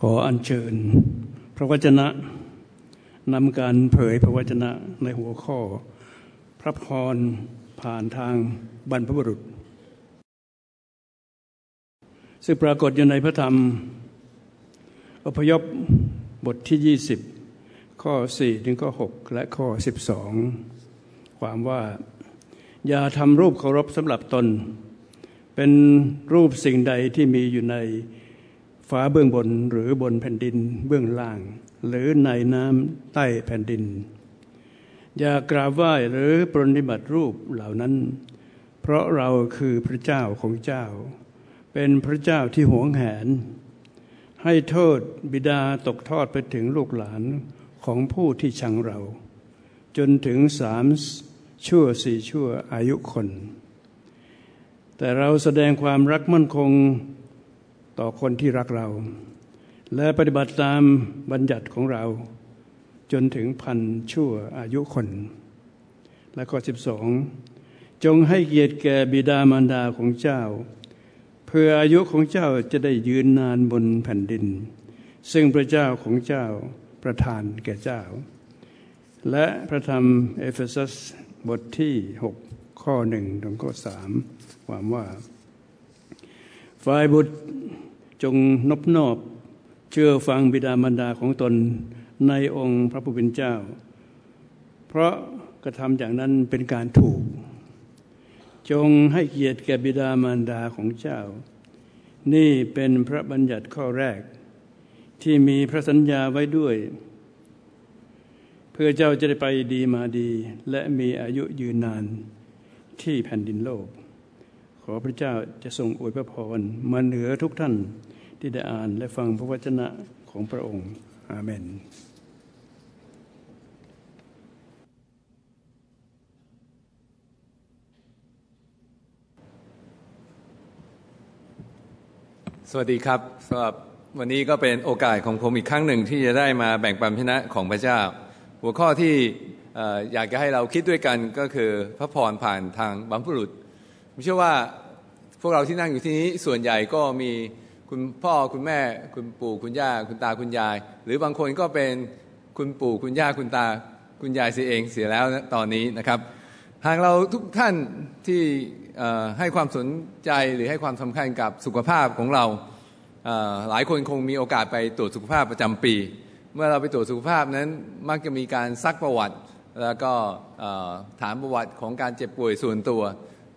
ขออัญเชิญ พระวจนะนำการเผยพระวจนะในหัวข้อ พระพรผ่านทางบรรพบุรุษ ซึ่งปรากฏอยู่ในพระธรรม อพยพบทที่ 20 ข้อ 4 ถึงข้อ 6 และข้อ 12 ความว่า อย่าทำรูปเคารพสำหรับตน เป็นรูปสิ่งใดที่มีอยู่ใน ฟ้าเบื้องบนหรือบนแผ่นดินเบื้องล่าง หรือในน้ำใต้แผ่นดิน อย่ากราบไหว้หรือปรนิบัติรูปเหล่านั้น เพราะเราคือพระเจ้าของเจ้า เป็นพระเจ้าที่หวงแหน ให้โทษบิดาตกทอดไปถึงลูกหลานของผู้ที่ชังเรา จนถึงสามชั่วสี่ชั่วอายุคน แต่เราแสดงความรักมั่นคง ต่อคนที่รักเรา และปฏิบัติตามบัญญัติของเรา จนถึงพันชั่วอายุคน และข้อ12 จงให้เกียรติแก่บิดามารดาของเจ้า เพื่ออายุของเจ้าจะได้ยืนนานบนแผ่นดิน ซึ่งพระเจ้าของเจ้าประทานแก่เจ้า และพระธรรมเอเฟซัสบทที่ 6 ข้อหนึ่งถึงข้อสามความว่า ฝ่ายบุตร จงนบนอบเชื่อฟังบิดามารดาของตนในองค์พระผู้เป็นเจ้า เพราะกระทำอย่างนั้นเป็นการถูก จงให้เกียรติแก่บิดามารดาของเจ้า นี่เป็นพระบัญญัติข้อแรก ที่มีพระสัญญาไว้ด้วย เพื่อเจ้าจะได้ไปดีมาดี และมีอายุยืนนานที่แผ่นดินโลก ขอพระเจ้าจะทรงอวยพระพรมาเหนือทุกท่านที่ได้อ่านและฟังพระวจนะของพระองค์อาเมนสวัสดีครับสำหรับวันนี้ก็เป็นโอกาสของผมอีกครั้งหนึ่งที่จะได้มาแบ่งปันพินะของพระเจ้า หัวข้อที่อยากจะให้เราคิดด้วยกันก็คือพระพรผ่านทางบัมพุรุษ ผมเชื่อว่าพวกเราที่นั่งอยู่ที่นี้ส่วนใหญ่ก็มีคุณพ่อคุณแม่ คุณปู่คุณย่า คุณตาคุณยาย หรือบางคนก็เป็นคุณปู่คุณย่าคุณตาคุณยายเสียเองเสียแล้วตอนนี้นะครับ หากเราทุกท่านที่ให้ความสนใจหรือให้ความสำคัญกับสุขภาพของเราหลายคนคงมีโอกาสไปตรวจสุขภาพประจำปี เมื่อเราไปตรวจสุขภาพนั้นมักจะมีการซักประวัติ แล้วก็ถามประวัติของการเจ็บป่วยส่วนตัว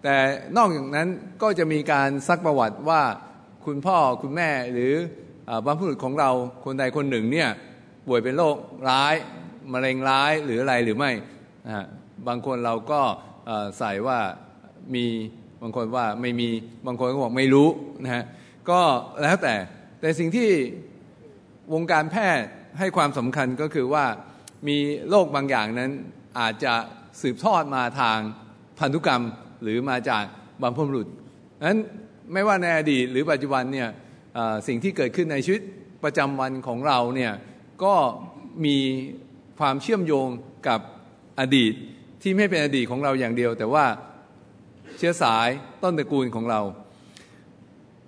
แต่นอกจากนั้นก็จะมีการซักประวัติว่าคุณพ่อคุณแม่หรือบรรพบุรุษของเราคนใดคนหนึ่งเนี่ยป่วยเป็นโรคร้ายมะเร็งร้ายหรืออะไรหรือไม่บางคนเราก็ใส่ว่ามีบางคนว่าไม่มีบางคนก็บอกไม่รู้นะฮะก็แล้วแต่แต่สิ่งที่วงการแพทย์ให้ความสำคัญก็คือว่ามีโรคบางอย่างนั้นอาจจะสืบทอดมาทางพันธุกรรม หรือมาจากบรรพบุรุษนั้นไม่ว่าในอดีตหรือปัจจุบันเนี่ยสิ่งที่เกิดขึ้นในชีวิตประจำวันของเราเนี่ยก็มีความเชื่อมโยงกับอดีตที่ไม่เป็นอดีตของเราอย่างเดียว แต่ว่าเชื้อสายต้นตระกูลของเรา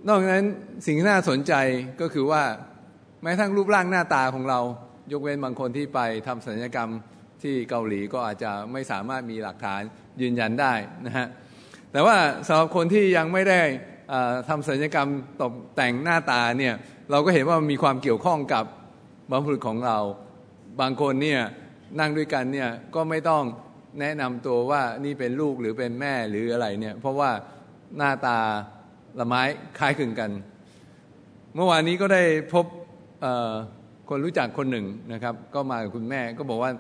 นอกจากนั้นสิ่งที่น่าสนใจก็คือว่าแม้ทั้งรูปร่างหน้าตาของเรา ยกเว้นบางคนที่ไปทำศัลยกรรมที่เกาหลีก็อาจจะไม่สามารถมีหลักฐาน ยืนยันได้นะฮะแต่ว่าสำหรับคนที่ยังไม่ได้ทำศัลยกรรมตกแต่งหน้าตาเนี่ยเราก็เห็นว่ามีความเกี่ยวข้องกับบรรพบุรุษของเรา บางคนเนี่ยนั่งด้วยกันเนี่ยก็ไม่ต้องแนะนำตัวว่านี่เป็นลูกหรือเป็นแม่หรืออะไรเนี่ยเพราะว่าหน้าตาละไม้คล้ายคลึงกัน เมื่อวานนี้ก็ได้พบคนรู้จักคนหนึ่งนะครับ ก็มากับคุณแม่ก็บอกว่า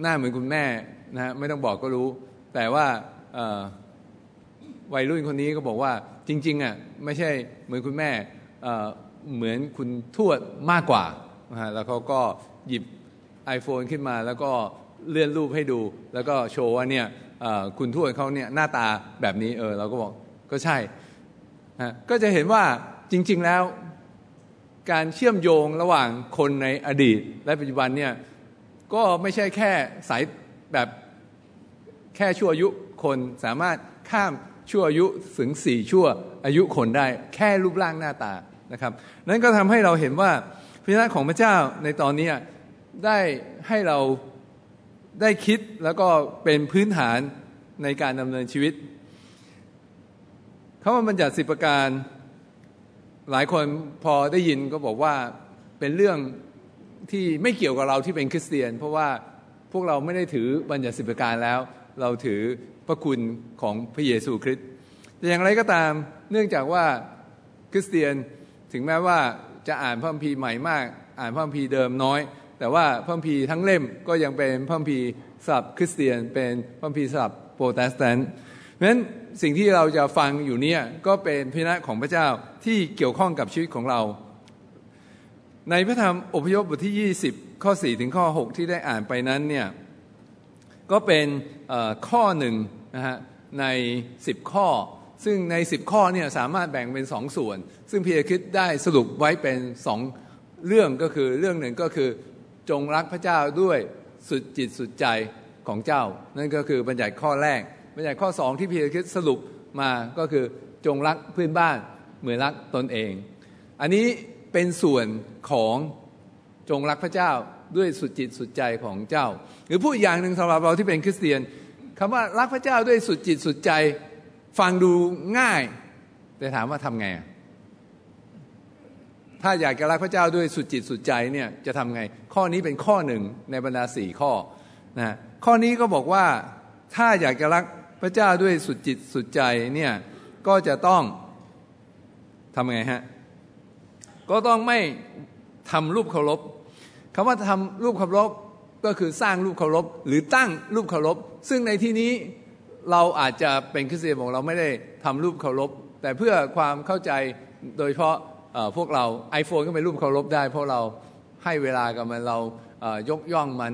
หน้าเหมือนคุณแม่ นะฮะไม่ต้องบอกก็รู้ แต่ว่าวัยรุ่นคนนี้ก็บอกว่าจริงๆอะไม่ใช่เหมือนคุณแม่เหมือนคุณทวดมากกว่านะฮะแล้วเขาก็หยิบ iPhone ขึ้นมาแล้วก็เลื่อนรูปให้ดู แล้วก็โชว์ว่าเนี่ยคุณทวดเขาเนี่ยหน้าตาแบบนี้เออเราก็บอกก็ใช่ฮะก็จะเห็นว่าจริง ๆแล้วการเชื่อมโยงระหว่างคนในอดีตและปัจจุบันเนี่ยก็ไม่ใช่แค่สาย แบบแค่ชั่วอายุคนสามารถข้ามชั่วอายุถึงสี่ชั่วอายุคนได้ แค่รูปร่างหน้าตานะครับ นั้นก็ทำให้เราเห็นว่าพระเจ้าของพระเจ้าในตอนนี้ได้ให้เราได้คิดแล้วก็เป็นพื้นฐานในการดำเนินชีวิตคาว่าบัญญัติสิบประการ หลายคนพอได้ยินก็บอกว่าเป็นเรื่องที่ไม่เกี่ยวกับเราที่เป็นคริสเตียน เพราะว่า พวกเราไม่ได้ถือบัญญัติสิบประการแล้ว เราถือพระคุณของพระเยซูคริสต์แต่อย่างไรก็ตามเนื่องจากว่าคริสเตียนถึงแม้ว่าจะอ่านพระคัมภีร์ใหม่มาก อ่านพระคัมภีร์เดิมน้อย แต่ว่าพระคัมภีร์ทั้งเล่มก็ยังเป็นพระคัมภีร์สำหรับคริสเตียน เป็นพระคัมภีร์สำหรับโปรเตสแตนต์เพราะฉะนั้นสิ่งที่เราจะฟังอยู่เนี่ยก็เป็นพิณะของพระเจ้าที่เกี่ยวข้องกับชีวิตของเรา ในพระธรรมอพยพบทที่ 20 ข้อ 4 ถึงข้อ 6 ที่ได้อ่านไปนั้นเนี่ยก็เป็นข้อหนึ่งนะฮะใน 10 ข้อ ซึ่งใน 10 ข้อเนี่ยสามารถแบ่งเป็นสองส่วน ซึ่งพีเอคิดได้สรุปไว้เป็นสองเรื่องก็คือเรื่องหนึ่งก็คือจงรักพระเจ้าด้วยสุดจิตสุดใจของเจ้า นั่นก็คือบัญญัติข้อแรก บัญญัติข้อสองที่พีเอคิดสรุปมาก็คือจงรักเพื่อนบ้านเหมือนรักตนเอง อันนี้เป็นส่วนของ จงรักพระเจ้าด้วยสุดจิตสุดใจของเจ้า หรือพูดอย่างหนึ่งสำหรับเราที่เป็นคริสเตียนคำว่ารักพระเจ้าด้วยสุดจิตสุดใจ ฟังดูง่าย แต่ถามว่าทำไง ถ้าอยากจะรักพระเจ้าด้วยสุดจิตสุดใจเนี่ยจะทำไง ข้อนี้เป็นข้อหนึ่งในบรรดาสี่ข้อนะข้อนี้ก็บอกว่าถ้าอยากจะรักพระเจ้าด้วยสุดจิตสุดใจเนี่ยก็จะต้องทำไงฮะ ก็ต้องไม่ทำรูปเคารพ คำว่าทำรูปเคารพก็คือสร้างรูปเคารพหรือตั้งรูปเคารพซึ่งในที่นี้เราอาจจะเป็นคริสเตียนของเราไม่ได้ทำรูปเคารพแต่เพื่อความเข้าใจโดยเฉพาะพวกเรา iPhone ก็เป็นรูปเคารพได้ เพราะเราให้เวลากับมันเรายกย่องมัน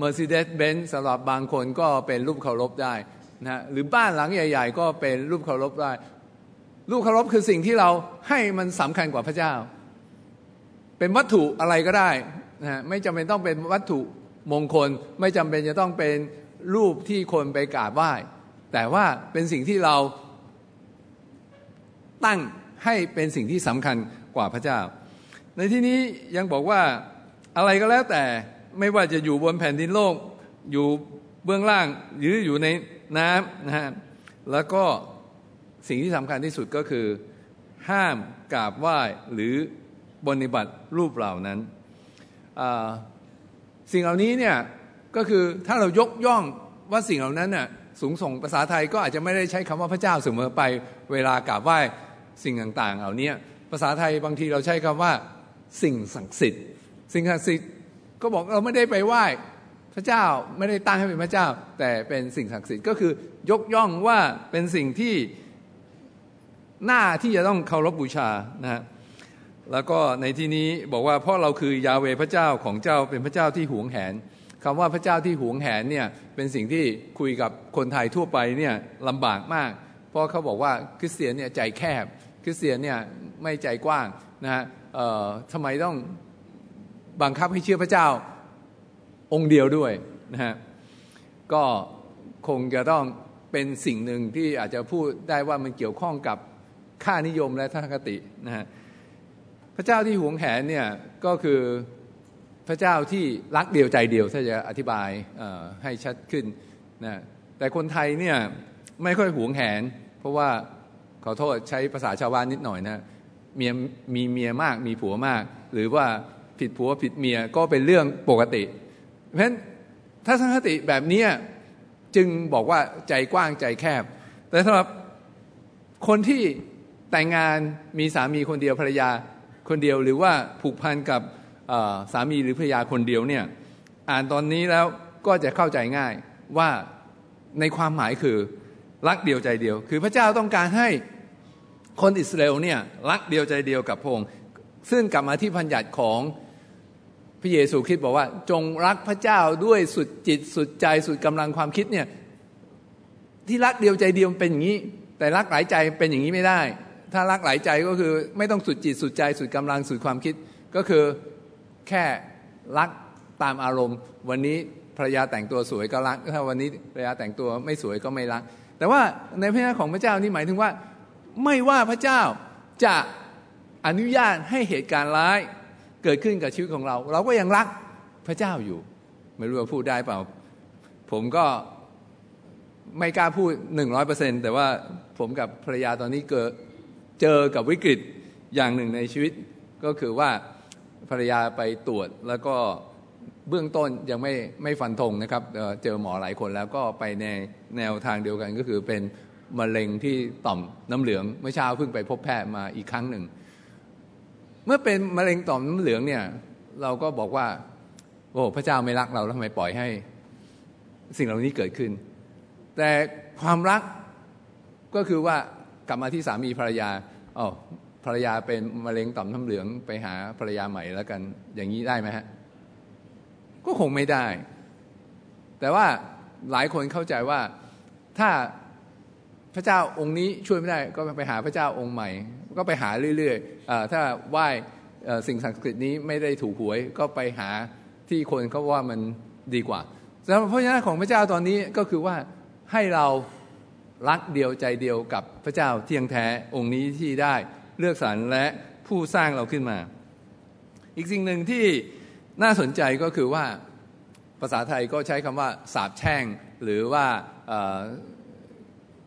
Mercedes-Benz สำหรับบางคนก็เป็นรูปเคารพได้นะหรือบ้านหลังใหญ่ ๆ ก็เป็นรูปเคารพได้ รูปเคารพคือสิ่งที่เราให้มันสำคัญกว่าพระเจ้า เป็นวัตถุอะไรก็ได้นะไม่จำเป็นต้องเป็นวัตถุมงคล ไม่จำเป็นจะต้องเป็นรูปที่คนไปกราบไหว้ แต่ว่าเป็นสิ่งที่เราตั้งให้เป็นสิ่งที่สำคัญกว่าพระเจ้า ในที่นี้ยังบอกว่าอะไรก็แล้วแต่ไม่ว่าจะอยู่บนแผ่นดินโลก อยู่เบื้องล่างหรืออยู่ในน้ำนะฮะแล้วก็สิ่งที่สำคัญที่สุดก็คือ ห้ามกราบไหว้หรือ บนิบัติรูปเหล่านั้น สิ่งเหล่านี้เนี่ยก็คือถ้าเรายกย่องว่าสิ่งเหล่านั้นน่ยสูงส่งภาษาไทยก็อาจจะไม่ได้ใช้คำว่าพระเจ้าเสมอไปเวลากราบไหว้สิ่งต่างๆ เหล่านี้ภาษาไทยบางทีเราใช้คำว่าสิ่งศักดิ์สิทธิ์ สิ่งศักดิ์สิทธิ์ก็บอกเราไม่ได้ไปไหว้พระเจ้าไม่ได้ตั้งให้เป็นพระเจ้า แต่เป็นสิ่งศักดิ์สิทธิ์ก็คือยกย่องว่าเป็นสิ่งที่หน้าที่จะต้องเคารพบบูชานะฮะ แล้วก็ในที่นี้บอกว่าเพราะเราคือยาเวพระเจ้าของเจ้าเป็นพระเจ้าที่หวงแหนคำว่าพระเจ้าที่หวงแหนเนี่ยเป็นสิ่งที่คุยกับคนไทยทั่วไปเนี่ยลำบากมาก เพราะเขาบอกว่าคริสเตียนเนี่ยใจแคบ คริสเตียนเนี่ยไม่ใจกว้างนะฮะทำไมต้องบังคับให้เชื่อพระเจ้าองค์เดียวด้วยนะฮะก็คงจะต้องเป็นสิ่งหนึ่งที่อาจจะพูดได้ว่ามันเกี่ยวข้องกับค่านิยมและทัศนคตินะฮะ ระเจ้าที่หวงแหนเนี่ยก็คือพระเจ้าที่รักเดียวใจเดียวถ้าจะอธิบายให้ชัดขึ้นนะแต่คนไทยเนี่ยไม่ค่อยหวงแหน เพราะว่าขอโทษใช้ภาษาชาวบ้านนิดหน่อยนะเมียมีเมียมากมีผัวมาก หรือว่าผิดผัวผิดเมียก็เป็นเรื่องปกติ เพราะฉะนั้นทัศนคติแบบนี้จึงบอกว่าใจกว้างใจแคบ แต่สำหรับคนที่แต่งงานมีสามีคนเดียวภรรยา คนเดียวหรือว่าผูกพันกับสามีหรือภรรยาคนเดียวเนี่ยอ่านตอนนี้แล้วก็จะเข้าใจง่ายว่าในความหมายคือรักเดียวใจเดียว คือพระเจ้าต้องการให้คนอิสราเอลเนี่ยรักเดียวใจเดียวกับพระองค์ซึ่งกลับมาที่พันญัติของพระเยซูคริสต์บอกว่า จงรักพระเจ้าด้วยสุดจิตสุดใจสุดกำลังความคิดเนี่ยที่รักเดียวใจเดียวเป็นอย่างนี้ แต่รักหลายใจเป็นอย่างนี้ไม่ได้ ถ้ารักหลายใจก็คือไม่ต้องสุดจิตสุดใจสุดกำลังสุดความคิด ก็คือแค่รักตามอารมณ์ วันนี้ภรรยาแต่งตัวสวยก็รัก ถ้าวันนี้ภรรยาแต่งตัวไม่สวยก็ไม่รัก แต่ว่าในพระนามของพระเจ้านี่หมายถึงว่าไม่ว่าพระเจ้าจะอนุญาตให้เหตุการณ์ร้ายเกิดขึ้นกับชีวิตของเรา เราก็ยังรักพระเจ้าอยู่ ไม่รู้ว่าพูดได้เปล่า ผมก็ไม่กล้าพูดหนึ่งร้อยเปอร์เซ็นแต่ว่าผมกับภรรยาตอนนี้เกิด เจอกับวิกฤตอย่างหนึ่งในชีวิต ก็คือว่าภรรยาไปตรวจแล้วก็เบื้องต้นยังไม่ไม่ฟันธงนะครับเจอหมอหลายคนแล้วก็ไปในแนวทางเดียวกันก็คือเป็นมะเร็งที่ต่อมน้ำเหลืองเมื่อเช้าเพิ่งไปพบแพทย์มาอีกครั้งหนึ่ง เมื่อเป็นมะเร็งต่อมน้ำเหลืองเนี่ย เราก็บอกว่า โอ้พระเจ้าไม่รักเราแล้วทำไมปล่อยให้ สิ่งเหล่านี้เกิดขึ้น แต่ความรักก็คือว่า กลับมาที่สามีภรรยาอ๋อภรรยาเป็นมะเร็งต่อมน้ำเหลืองไปหาภรรยาใหม่แล้วกัน อย่างนี้ได้ไหมฮะ ก็คงไม่ได้ แต่ว่าหลายคนเข้าใจว่าถ้าพระเจ้าองค์นี้ช่วยไม่ได้ก็ไปหาพระเจ้าองค์ใหม่ ก็ไปหาเรื่อยๆถ้าไหว้สิ่งศักดิ์สิทธิ์นี้ไม่ได้ถูกหวย ก็ไปหาที่คนเขาว่ามันดีกว่าแต่พระเจ้าของพระเจ้าตอนนี้ก็คือว่าให้เรา รักเดียวใจเดียวกับพระเจ้าเที่ยงแท้องค์นี้ที่ได้เลือกสรรและผู้สร้างเราขึ้นมา อีกสิ่งหนึ่งที่น่าสนใจก็คือว่าภาษาไทยก็ใช้คำว่า สาบแช่ง หรือว่า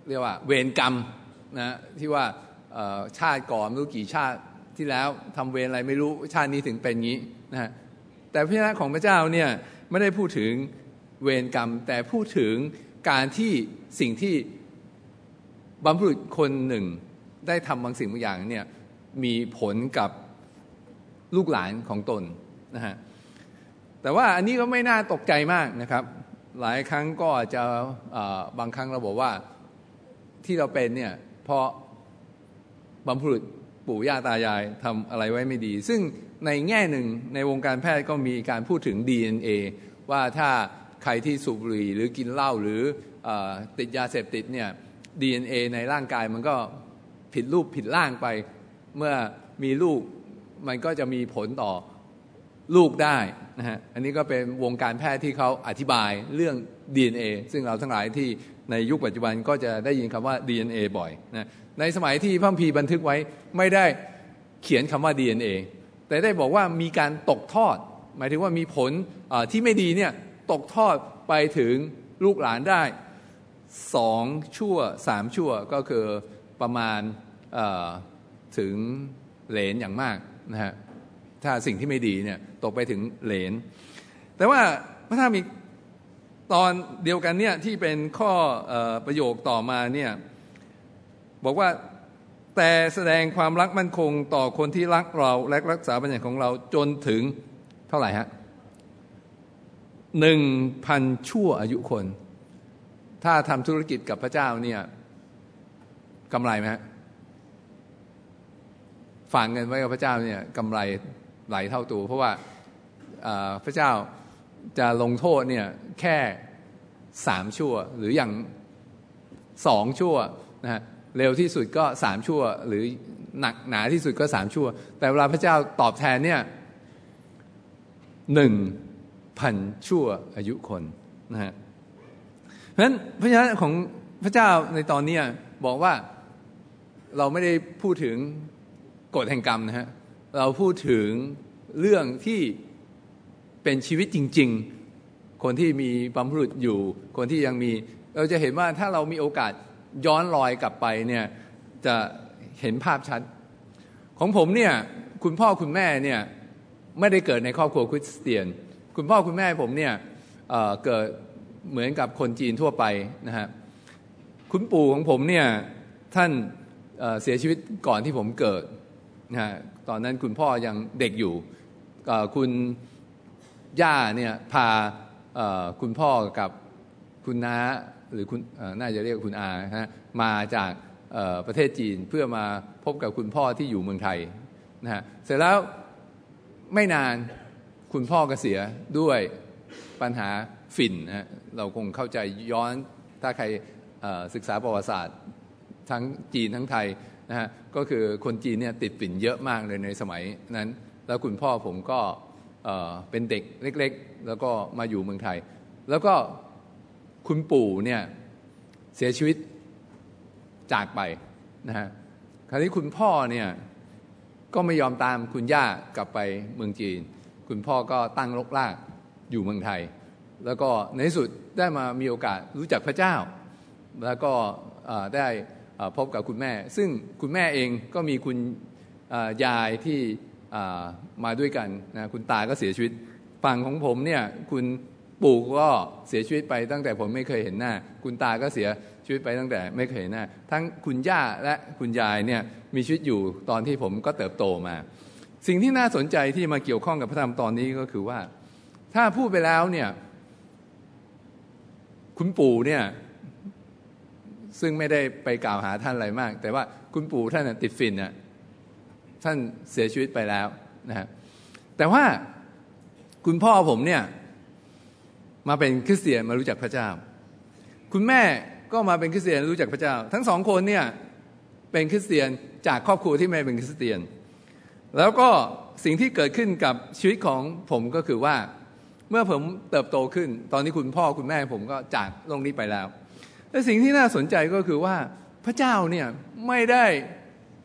เรียกว่าเวรกรรมนะที่ว่าชาติก่อนไม่รู้กี่ชาติที่แล้วทำเวรอะไรไม่รู้ชาตินี้ถึงเป็นงี้นะฮะแต่พระเจ้าของพระเจ้าเนี่ยไม่ได้พูดถึงเวรกรรม แต่พูดถึงการที่สิ่งที่ บรรพุรุษคนหนึ่งได้ทำบางสิ่งบางอย่างเนี่ยมีผลกับลูกหลานของตนนะฮะแต่ว่าอันนี้ก็ไม่น่าตกใจมากนะครับ หลายครั้งก็อาจจะบางครั้งเราบอกว่าที่เราเป็นเนี่ยเพราะบรรพุรุษปู่ย่าตายายทำอะไรไว้ไม่ดี ซึ่งในแง่หนึ่งในวงการแพทย์ก็มีการพูดถึง DNA ว่าถ้าใครที่สูบบุหรี่หรือกินเหล้าหรืออติดยาเสพติดเนี่ย DNA ในร่างกายมันก็ผิดรูปผิดร่างไป เมื่อมีลูกมันก็จะมีผลต่อลูกได้นะฮะอันนี้ก็เป็นวงการแพทย์ที่เขาอธิบายเรื่อง DNA ซึ่งเราทั้งหลายที่ในยุคปัจจุบันก็จะได้ยินคำว่า DNA บ่อยนะในสมัยที่พระพีบันทึกไว้ไม่ได้เขียนคำว่า DNA แต่ได้บอกว่ามีการตกทอด หมายถึงว่ามีผลที่ไม่ดีเนี่ยตกทอดไปถึงลูกหลานได้ สองชั่วสามชั่วก็คือประมาณถึงเหลนอย่างมากนะฮะถ้าสิ่งที่ไม่ดีเนี่ยตกไปถึงเหลนแต่ว่าพระธรรมอีกตอนเดียวกันเนี่ยที่เป็นข้ออประโยคต่อมาเนี่ยบอกว่าแต่แสดงความรักมั่นคงต่อคนที่รักเราและรักษาบัญญัติของเราจนถึงเท่าไหร่ฮะหนึ่งพันชั่วอายุคน ถ้าทำธุรกิจกับพระเจ้าเนี่ยกำไรไหมฝากเงินไว้กับพระเจ้าเนี่ยกำไรหลายเท่าตัว เพราะว่าพระเจ้าจะลงโทษเนี่ยแค่สามชั่ว หรืออย่างสองชั่วนะฮะเร็วที่สุดก็สามชั่ว หรือหนักหนาที่สุดก็สามชั่ว แต่เวลาพระเจ้าตอบแทนเนี่ยหนึ่งพันชั่วอายุคนนะฮะ เพราะฉะนั้นพระเจ้าของพระเจ้าในตอนนี้บอกว่าเราไม่ได้พูดถึงกฎแห่งกรรมนะฮะเราพูดถึงเรื่องที่เป็นชีวิตจริง ๆ คนที่มีบัมพุรุษอยู่ คนที่ยังมี เราจะเห็นว่าถ้าเรามีโอกาสย้อนรอยกลับไปเนี่ยจะเห็นภาพชัด ของผมเนี่ยคุณพ่อคุณแม่เนี่ยไม่ได้เกิดในครอบครัวคริสเตียน คุณพ่อคุณแม่ผมเนี่ยเเกิด เหมือนกับคนจีนทั่วไปนะฮะคุณปู่ของผมเนี่ยท่านเเสียชีวิตก่อนที่ผมเกิดนะฮะตอนนั้นคุณพ่อยังเด็กอยู่คุณย่าเนี่ยพาคุณพ่อกับคุณน้าหรือคุณน่าจะเรียกคุณอาฮะมาจากประเทศจีนเพื่อมาพบกับคุณพ่อที่อยู่เมืองไทยนะฮะเสร็จแล้วไม่นานคุณพ่อก็เสียด้วยปัญหา ฝิ่นนะเราคงเข้าใจย้อนถ้าใครศึกษาประวัติศาสตร์ทั้งจีนทั้งไทยนะฮะก็คือคนจีนเนี่ยติดฝิ่นเยอะมากเลยในสมัยนั้น แล้วคุณพ่อผมก็เป็นเด็กเล็ก ๆ แล้วก็มาอยู่เมืองไทย แล้วก็คุณปู่เนี่ยเสียชีวิตจากไปนะฮะขราวนี้คุณพ่อเนี่ยก็ไม่ยอมตามคุณย่ากลับไปเมืองจีน คุณพ่อก็ตั้งรกรากอยู่เมืองไทย แล้วก็ในที่สุดได้มามีโอกาสรู้จักพระเจ้า แล้วก็ได้พบกับคุณแม่ ซึ่งคุณแม่เองก็มีคุณยายที่มาด้วยกันนะคุณตาก็เสียชีวิตฝั่งของผมเนี่ยคุณปู่ก็เสียชีวิตไปตั้งแต่ผมไม่เคยเห็นหน้า คุณตาก็เสียชีวิตไปตั้งแต่ไม่เคยเห็นหน้า ทั้งคุณย่าและคุณยายเนี่ยมีชีวิตอยู่ตอนที่ผมก็เติบโตมา สิ่งที่น่าสนใจที่มาเกี่ยวข้องกับพระธรรมตอนนี้ก็คือว่า ถ้าพูดไปแล้วเนี่ย คุณปู่เนี่ยซึ่งไม่ได้ไปกล่าวหาท่านอะไรมาก แต่ว่าคุณปู่ท่านติดฟินเนี่ยท่านเสียชีวิตไปแล้วนะฮะแต่ว่าคุณพ่อผมเนี่ยมาเป็นคริสเตียนมารู้จักพระเจ้า คุณแม่ก็มาเป็นคริสเตียนรู้จักพระเจ้า ทั้งสองคนเนี่ยเป็นคริสเตียนจากครอบครัวที่ไม่เป็นคริสเตียน แล้วก็สิ่งที่เกิดขึ้นกับชีวิตของผมก็คือว่า เมื่อผมเติบโตขึ้น ตอนนี้คุณพ่อคุณแม่ผมก็จากโลกนี้ไปแล้วและสิ่งที่น่าสนใจก็คือว่าพระเจ้าเนี่ยไม่ได้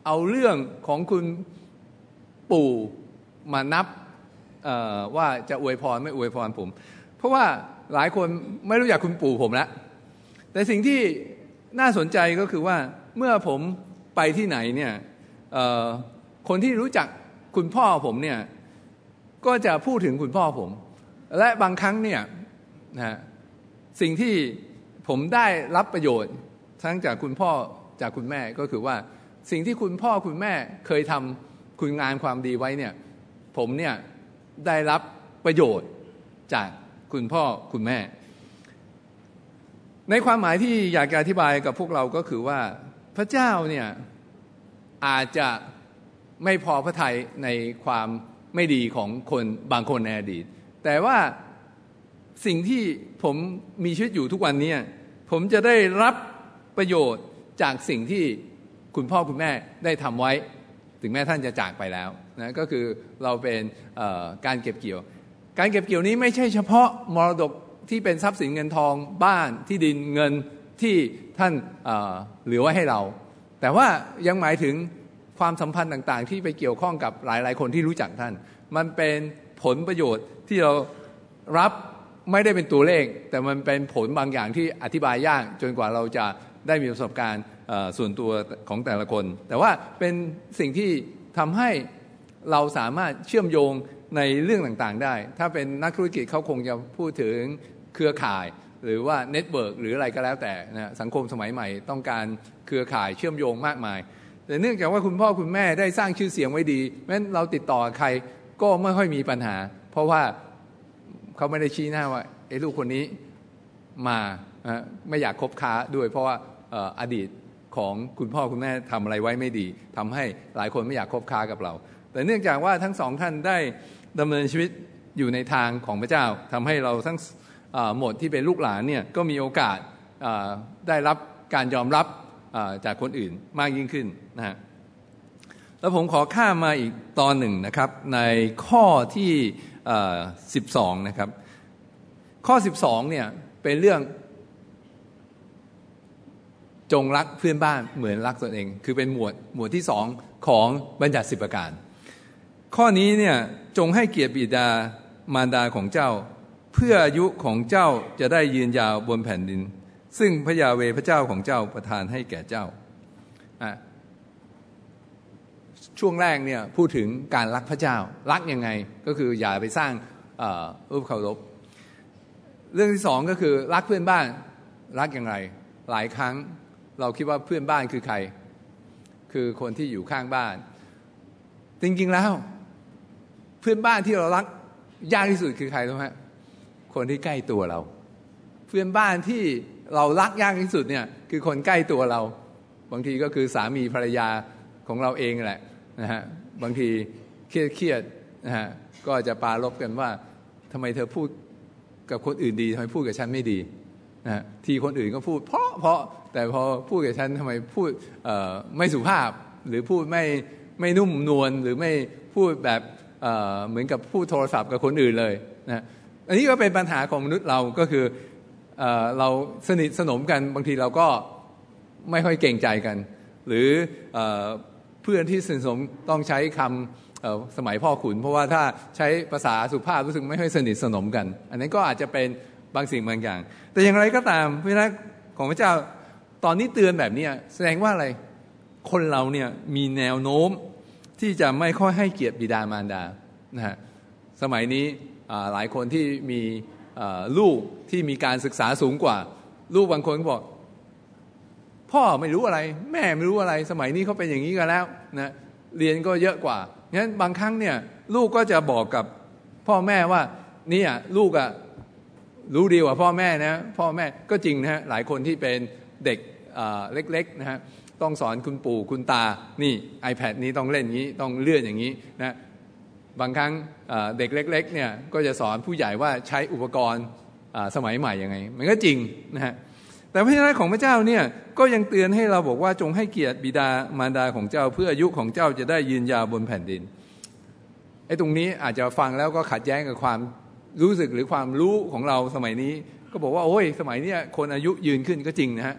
เอาเรื่องของคุณปู่มานับว่าจะอวยพรไม่อวยพรผม เพราะว่าหลายคนไม่รู้จักคุณปู่ผมแล้วแต่สิ่งที่น่าสนใจก็คือว่าเมื่อผมไปที่ไหนเนี่ยคนที่รู้จักคุณพ่อผมเนี่ยก็จะพูดถึงคุณพ่อผม และบางครั้งเนี่ยนะสิ่งที่ผมได้รับประโยชน์ ทั้งจากคุณพ่อจากคุณแม่ก็คือว่าสิ่งที่คุณพ่อคุณแม่เคยทำคุณงานความดีไว้เนี่ยผมเนี่ยได้รับประโยชน์จากคุณพ่อคุณแม่ ในความหมายที่อยากจะอธิบายกับพวกเราก็คือว่าพระเจ้าเนี่ยอาจจะไม่พอพระทัยในความไม่ดีของคนบางคนในอดีต แต่ว่าสิ่งที่ผมมีชีวิตอยู่ทุกวันนี้ผมจะได้รับประโยชน์จากสิ่งที่คุณพ่อคุณแม่ได้ทำไว้ ถึงแม้ท่านจะจากไปแล้วนะก็คือเราเป็นการเก็บเกี่ยว การเก็บเกี่ยวนี้ไม่ใช่เฉพาะมรดกที่เป็นทรัพย์สินเงินทองบ้านที่ดินเงินที่ท่านเหลือไว้ให้เรา แต่ว่ายังหมายถึงความสัมพันธ์ต่างๆ ที่ไปเกี่ยวข้องกับหลายๆ คนที่รู้จักท่าน มันเป็น ผลประโยชน์ที่เรารับไม่ได้เป็นตัวเลข แต่มันเป็นผลบางอย่างที่อธิบายยากจนกว่าเราจะได้มีประสบการณ์ส่วนตัวของแต่ละคน แต่ว่าเป็นสิ่งที่ทำให้เราสามารถเชื่อมโยงในเรื่องต่างๆได้ ถ้าเป็นนักธุรกิจเขาคงจะพูดถึงเครือข่าย หรือว่า network หรืออะไรก็แล้วแต่นะสังคมสมัยใหม่ต้องการเครือข่ายเชื่อมโยงมากมาย แต่เนื่องจากว่าคุณพ่อคุณแม่ได้สร้างชื่อเสียงไว้ดีแม้เราติดต่อใคร ก็ไม่ค่อยมีปัญหา เพราะว่าเขาไม่ได้ชี้หน้าว่าไอ้ลูกคนนี้มาไม่อยากคบค้าด้วย เพราะว่าอดีตของคุณพ่อคุณแม่ทำอะไรไว้ไม่ดีทำให้หลายคนไม่อยากคบค้ากับเรา แต่เนื่องจากว่าทั้งสองท่านได้ดำเนินชีวิตอยู่ในทางของพระเจ้าทำให้เราทั้งหมดที่เป็นลูกหลานเนี่ยก็มีโอกาสได้รับการยอมรับจากคนอื่นมากยิ่งขึ้นนะฮะ แล้วผมขอข้ามมาอีกตอนหนึ่งนะครับ ในข้อที่ 12 นะครับ ข้อ 12 เนี่ยเป็นเรื่องจงรักเพื่อนบ้านเหมือนรักตนเอง คือเป็นหมวดหมวดที่สองของบัญญัติสิบประการ ข้อนี้เนี่ยจงให้เกียรติบิดามารดาของเจ้า เพื่ออายุของเจ้าจะได้ยืนยาวบนแผ่นดิน ซึ่งพระยาเวพระเจ้าของเจ้าประทานให้แก่เจ้า ช่วงแรกเนี่ยพูดถึงการรักพระเจ้า รักยังไงก็คืออย่าไปสร้างรูปเคารพเรื่องที่สองก็คือรักเพื่อนบ้านรักอย่างไร หลายครั้งเราคิดว่าเพื่อนบ้านคือใคร คือคนที่อยู่ข้างบ้าน จริงๆแล้ว เพื่อนบ้านที่เรารักยากที่สุดคือใครรู้ไหมคนที่ใกล้ตัวเรา เพื่อนบ้านที่เรารักยากที่สุดเนี่ยคือคนใกล้ตัวเรา บางทีก็คือสามีภรรยาของเราเองแหละ นะฮะบางทีเครียดๆนะฮะก็จะปาลบกันว่าทำไมเธอพูดกับคนอื่นดีทำไมพูดกับฉันไม่ดีนะทีคนอื่นก็พูด เพราะเพราะแต่พอพูดกับฉันทำไมพูดไม่สุภาพ หรือพูดไม่ไม่นุ่มนวลหรือไม่พูดแบบเหมือนกับพูดโทรศัพท์กับคนอื่นเลยนะอันนี้ก็เป็นปัญหาของมนุษย์เราก็คือเราสนิทสนมกันบางทีเราก็ไม่ค่อยเก่งใจกัน หรือ พื่อนที่สนิทสนมต้องใช้คำสมัยพ่อขุน เพราะว่าถ้าใช้ภาษาสุภาพรู้สึกไม่ค่อยสนิทสนมกัน อันนั้นก็อาจจะเป็นบางสิ่งบางอย่าง แต่อย่างไรก็ตามพระนักของพระเจ้าตอนนี้เตือนแบบนี้แสดงว่าอะไรคนเราเนี่ยมีแนวโน้มที่จะไม่ค่อยให้เกียรติบิดามารดานะฮะสมัยนี้หลายคนที่มีลูกที่มีการศึกษาสูงกว่า ลูกบางคนก็บอก พ่อไม่รู้อะไร แม่ไม่รู้อะไร สมัยนี้เขาเป็นอย่างนี้กันแล้วนะเรียนก็เยอะกว่างั้นบางครั้งเนี่ยลูกก็จะบอกกับพ่อแม่ว่านี่อะลูกอะรู้ดีกว่าพ่อแม่นะพ่อแม่ก็จริงนะฮะหลายคนที่เป็นเด็กเล็กๆนะฮะต้องสอนคุณปู่คุณตานี่ iPad นี้ต้องเล่นอย่างนี้ต้องเลื่อนอย่างนี้นะบางครั้งเด็กเล็กๆเนี่ยก็จะสอนผู้ใหญ่ว่าใช้อุปกรณ์สมัยใหม่ยังไง มันก็จริงนะฮะ แต่พระเจ้าของพระเจ้าเนี่ยก็ยังเตือนให้เราบอกว่าจงให้เกียรติบิดามารดาของเจ้าเพื่ออายุของเจ้าจะได้ยืนยาวบนแผ่นดินไอ้ตรงนี้อาจจะฟังแล้วก็ขัดแย้งกับความรู้สึกหรือความรู้ของเราสมัยนี้ ก็บอกว่าโอ้ยสมัยนี้คนอายุยืนขึ้นก็จริงนะฮะ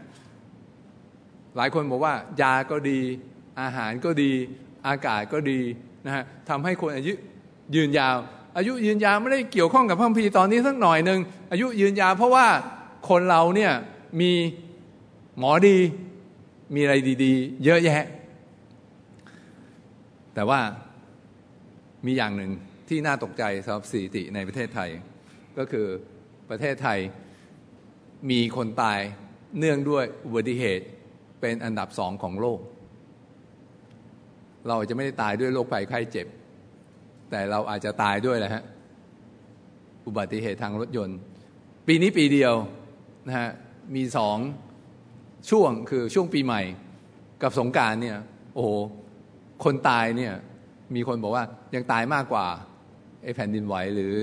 หลายคนบอกว่ายาก็ดี อาหารก็ดีอากาศก็ดีนะฮะทำให้คนอายุยืนยาว อายุยืนยาวไม่ได้เกี่ยวข้องกับพระพีตอนนี้สักหน่อยหนึ่งอายุยืนยาวเพราะว่าคนเราเนี่ย มีหมอดีมีอะไรดี ๆ เยอะแยะ แต่ว่ามีอย่างหนึ่งที่น่าตกใจสำหรับสถิติในประเทศไทย ก็คือประเทศไทยมีคนตายเนื่องด้วยอุบัติเหตุเป็นอันดับสองของโลก เราจะไม่ได้ตายด้วยโรคภัยไข้เจ็บ แต่เราอาจจะตายด้วยแหละฮะอุบัติเหตุทางรถยนต์ ปีนี้ปีเดียวนะฮะ มีสองช่วงคือช่วงปีใหม่กับสงการเนี่ย โอ้โห คนตายเนี่ย มีคนบอกว่ายังตายมากกว่าไอ้แผ่นดินไหวหรือ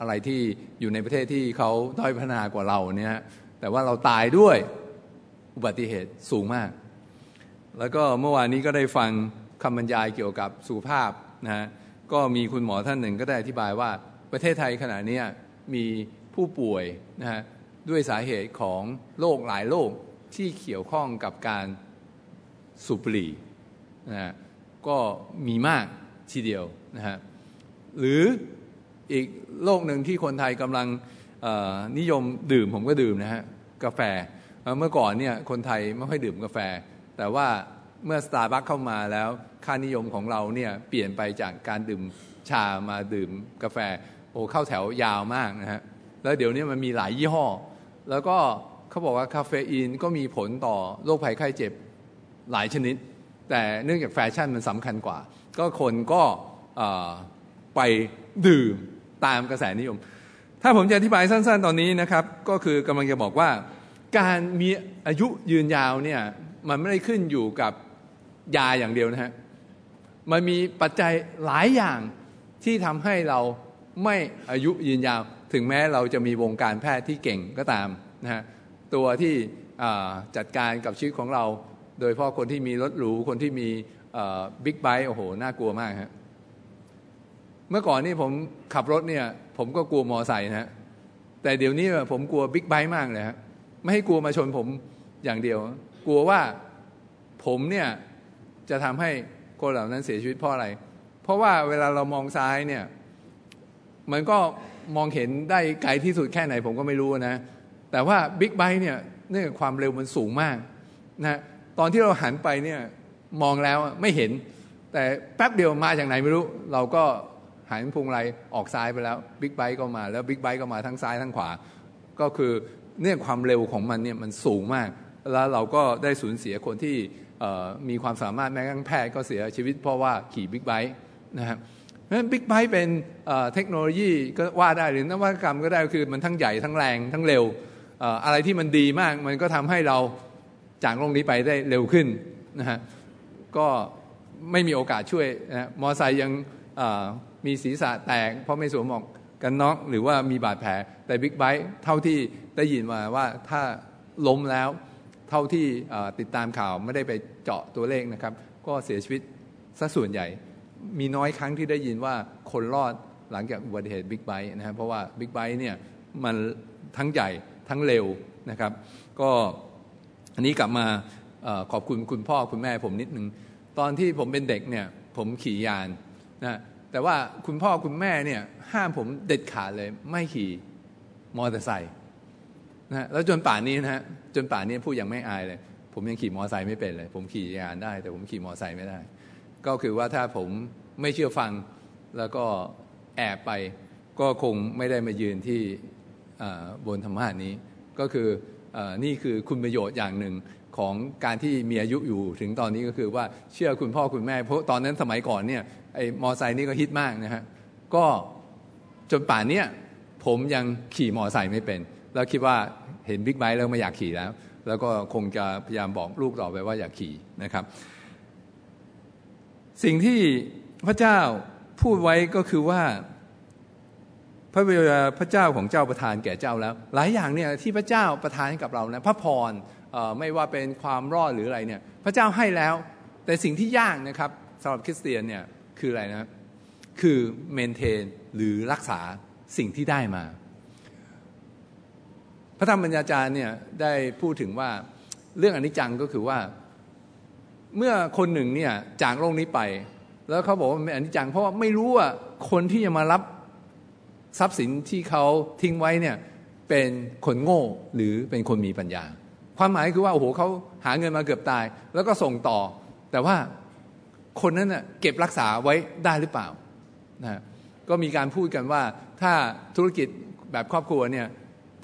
อะไรที่อยู่ในประเทศที่เขาด้อยพัฒนากว่าเราเนี่ยแต่ว่าเราตายด้วยอุบัติเหตุสูงมาก แล้วก็เมื่อวานนี้ก็ได้ฟังคำบรรยายเกี่ยวกับสุขภาพนะฮะก็มีคุณหมอท่านหนึ่งก็ได้อธิบายว่าประเทศไทยขณะนี้มีผู้ป่วยนะฮะ ด้วยสาเหตุของโรคหลายโรคที่เกี่ยวข้องกับการสูบบุหรี่นะฮะก็มีมากทีเดียวนะฮะหรืออีกโรคหนึ่งที่คนไทยกำลังนิยมดื่มผมก็ดื่มนะฮะกาแฟเมื่อก่อนเนี่ยคนไทยไม่ค่อยดื่มกาแฟ แต่ว่าเมื่อสตาร์บัคเข้ามาแล้วค่านิยมของเราเนี่ยเปลี่ยนไปจากการดื่มชามาดื่มกาแฟ โอ้เข้าแถวยาวมากนะฮะแล้วเดี๋ยวนี้มันมีหลายยี่ห้อ แล้วก็เขาบอกว่าคาเฟอีนก็มีผลต่อโรคภัยไข้เจ็บหลายชนิด แต่เนื่องจากแฟชั่นมันสำคัญกว่า ก็คนก็ไปดื่มตามกระแสนิยม ถ้าผมจะอธิบายสั้นๆตอนนี้นะครับ ก็คือกำลังจะบอกว่า การมีอายุยืนยาวเนี่ยมันไม่ได้ขึ้นอยู่กับยาอย่างเดียวนะฮะมันมีปัจจัยหลายอย่างที่ทำให้เราไม่อายุยืนยาวถึงแม้เราจะมีวงการแพทย์ที่เก่งก็ตามนะฮะตัวที่จัดการกับชีวิตของเรา โดยเฉพาะคนที่มีรถหรูคนที่มีบิ๊กไบค์โอ้โหน่ากลัวมากฮะเมื่อก่อนนี่ผมขับรถเนี่ยผมก็กลัวมอไซค์นะฮะแต่เดี๋ยวนี้ผมกลัวบิ๊กไบค์มากเลยฮะไม่ให้กลัวมาชนผมอย่างเดียว กลัวว่าผมเนี่ยจะทำให้คนเหล่านั้นเสียชีวิตเพราะอะไร เพราะว่าเวลาเรามองซ้ายเนี่ย มันก็ มองเห็นได้ไกลที่สุดแค่ไหนผมก็ไม่รู้นะ แต่ว่าบิ๊กไบค์เนี่ยเนื่องความเร็วมันสูงมากนะตอนที่เราหันไปเนี่ยมองแล้วไม่เห็น แต่แป๊บเดียวมาจากไหนไม่รู้ เราก็หันพวงมาลัยออกซ้ายไปแล้วบิ๊กไบค์ก็มาแล้วบิ๊กไบค์ก็มาทั้งซ้ายทั้งขวา ก็คือเนี่ยความเร็วของมันเนี่ยมันสูงมาก แล้วเราก็ได้สูญเสียคนที่มีความสามารถแม้กระทั่งแพทย์ก็เสียชีวิตเพราะว่าขี่บิ๊กไบค์นะครับ เพราะฉะนั้นบิ๊กไบค์เป็นเทคโนโลยีก็ว่าได้หรือนวัตกรรมก็ได้คือมันทั้งใหญ่ทั้งแรงทั้งเร็วอะไรที่มันดีมากมันก็ทำให้เราจากโลกนี้ไปได้เร็วขึ้นนะฮะก็ไม่มีโอกาสช่วยนะมอไซค์ยังมีศีรษะแตก เพราะไม่สวมหมวกกันน็อกหรือว่ามีบาดแผลแต่บิ๊กไบค์เท่าที่ได้ยินมาว่าถ้าล้มแล้วเท่าที่ติดตามข่าวไม่ได้ไปเจาะตัวเลขนะครับ ก็เสียชีวิตซะส่วนใหญ่ มีน้อยครั้งที่ได้ยินว่าคนรอดหลังจากอุบัติเหตุบิ๊กไบค์นะครับเพราะว่าบิ๊กไบค์เนี่ยมันทั้งใหญ่ทั้งเร็วนะครับ ก็อันนี้กลับมาอขอบคุณคุณพ่อคุณแม่ผมนิดนึง ตอนที่ผมเป็นเด็กเนี่ยผมขี่ยานนะแต่ว่าคุณพ่อคุณแม่เนี่ยห้ามผมเด็ดขาดเลย ไม่ขี่มอเตอร์ไซค์นะแล้วจนป่านนี้นะฮะจนป่านนี้พูดยังไม่อายเลย ผมยังขี่มอเตอร์ไซค์ไม่เป็นเลย ผมขี่ยานได้ แต่ผมขี่มอเตอร์ไซค์ไม่ได้ ก็คือว่าถ้าผมไม่เชื่อฟังแล้วก็แอบไป ก็คงไม่ได้มายืนที่บนธรรมะนี้ ก็คืออนี่คือคุณประโยชน์อย่างหนึ่งของการที่มีอายุอยู่ถึงตอนนี้ก็คือว่าเชื่อคุณพ่อคุณแม่ เพราะตอนนั้นสมัยก่อนเนี่ยไอ้มอไซค์นี่ก็ฮิตมากนะฮะก็จนป่านเนี้ยผมยังขี่มอไซค์ไม่เป็น แล้วคิดว่าเห็นบิ๊กไบค์แล้วไม่อยากขี่แล้ว แล้วก็คงจะพยายามบอกลูกต่อไปว่าอยากขี่นะครับ สิ่งที่พระเจ้าพูดไว้ก็คือว่า พระเวลาพระเจ้าของเจ้าประทานแก่เจ้าแล้ว หลายอย่างเนี่ยที่พระเจ้าประทานให้กับเรานะพระพรไม่ว่าเป็นความรอดหรืออะไรเนี่ย พระเจ้าให้แล้ว แต่สิ่งที่ยากนะครับสำหรับคริสเตียนเนี่ยคืออะไรนะคือเมนเทนหรือรักษาสิ่งที่ได้มา พระธรรมบัญญาจารย์เนี่ยได้พูดถึงว่าเรื่องอนิจจังก็คือว่า เมื่อคนหนึ่งเนี่ยจากโลกนี้ไป แล้วเขาบอกว่าเป็นอนิจจังเพราะว่าไม่รู้ว่าคนที่จะมารับทรัพย์สินที่เขาทิ้งไว้เนี่ยเป็นคนโง่หรือเป็นคนมีปัญญา ความหมายคือว่าโอ้โหเขาหาเงินมาเกือบตาย แล้วก็ส่งต่อ แต่ว่าคนนั้นเน่เก็บรักษาไว้ได้หรือเปล่านะก็มีการพูดกันว่าถ้าธุรกิจแบบครอบครัวเนี่ย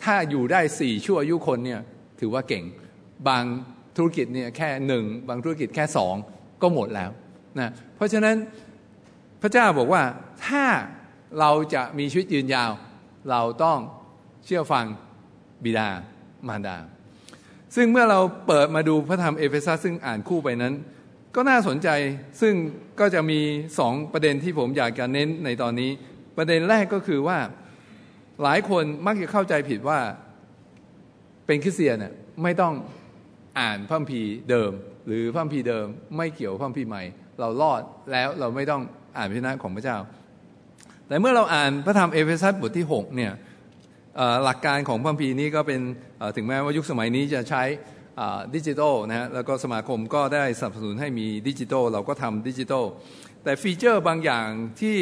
ถ้าอยู่ได้สี่ชั่วอายุคนเนี่ยถือว่าเก่งบาง ธุรกิจเนี่ยแค่หนึ่งบางธุรกิจแค่สองก็หมดแล้วนะเพราะฉะนั้นพระเจ้าบอกว่าถ้าเราจะมีชีวิตยืนยาว เราต้องเชื่อฟังบิดามารดา ซึ่งเมื่อเราเปิดมาดูพระธรรมเอเฟซัสซึ่งอ่านคู่ไปนั้น ก็น่าสนใจซึ่งก็จะมีสองประเด็นที่ผมอยากจะเน้นในตอนนี้ ประเด็นแรกก็คือว่าหลายคนมักจะเข้าใจผิดว่าเป็นคริสเตียนเนี่ยไม่ต้อง อ่านพระคัมภีร์เดิม หรือพระคัมภีร์เดิม ไม่เกี่ยวพระคัมภีร์ใหม่ เรารอดแล้วเราไม่ต้องอ่านพระชนะของพระเจ้า แต่เมื่อเราอ่านพระธรรมเอเฟซัสบทที่6เนี่ยหลักการของพัมพีนี้ก็เป็นถึงแม้ว่ายุคสมัยนี้จะใช้ดิจิทัลนะฮะแล้วก็สมาคมก็ได้สนับสนุนให้มีดิจิทัลเราก็ทำดิจิทัลแต่ฟีเจอร์บางอย่างที่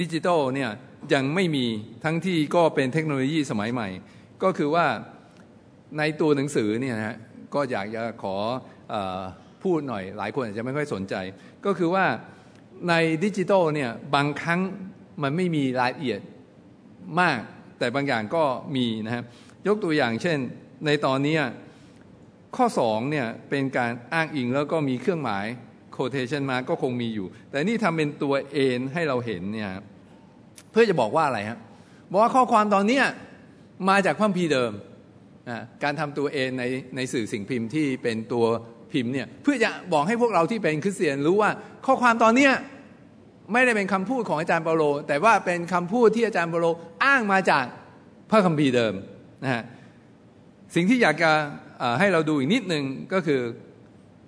ดิจิทัลเนี่ยยังไม่มีทั้งที่ก็เป็นเทคโนโลยีสมัยใหม่ ก็คือว่า ในตัวหนังสือเนี่ยนะก็อยากจะขออพูดหน่อย หลายคนอาจจะไม่ค่อยสนใจ ก็คือว่าในดิจิทัลเนี่ยบางครั้งมันไม่มีรายละเอียดมาก แต่บางอย่างก็มีนะครับยกตัวอย่างเช่น ในตอนนี้ข้อสองเนี่ยเป็นการอ้างอิงแล้วก็มีเครื่องหมาย quotation มาก็คงมีอยู่ แต่นี่ทำเป็นตัวเอนให้เราเห็นเนี่ยเพื่อจะบอกว่าอะไรครับบอกว่าข้อความตอนนี้มาจากพระพีเดิม การทำตัวเอนในในสื่อสิ่งพิมพ์ที่เป็นตัวพิมพ์เนี่ยเพื่อจะบอกให้พวกเราที่เป็นคริสเตียนรู้ว่าข้อความตอนนี้ไม่ได้เป็นคำพูดของอาจารย์เปาโล แต่ว่าเป็นคำพูดที่อาจารย์เปาโลอ้างมาจากพระคัมภีร์เดิมนะฮะสิ่งที่อยากจะให้เราดูอีกนิดหนึ่งก็คือ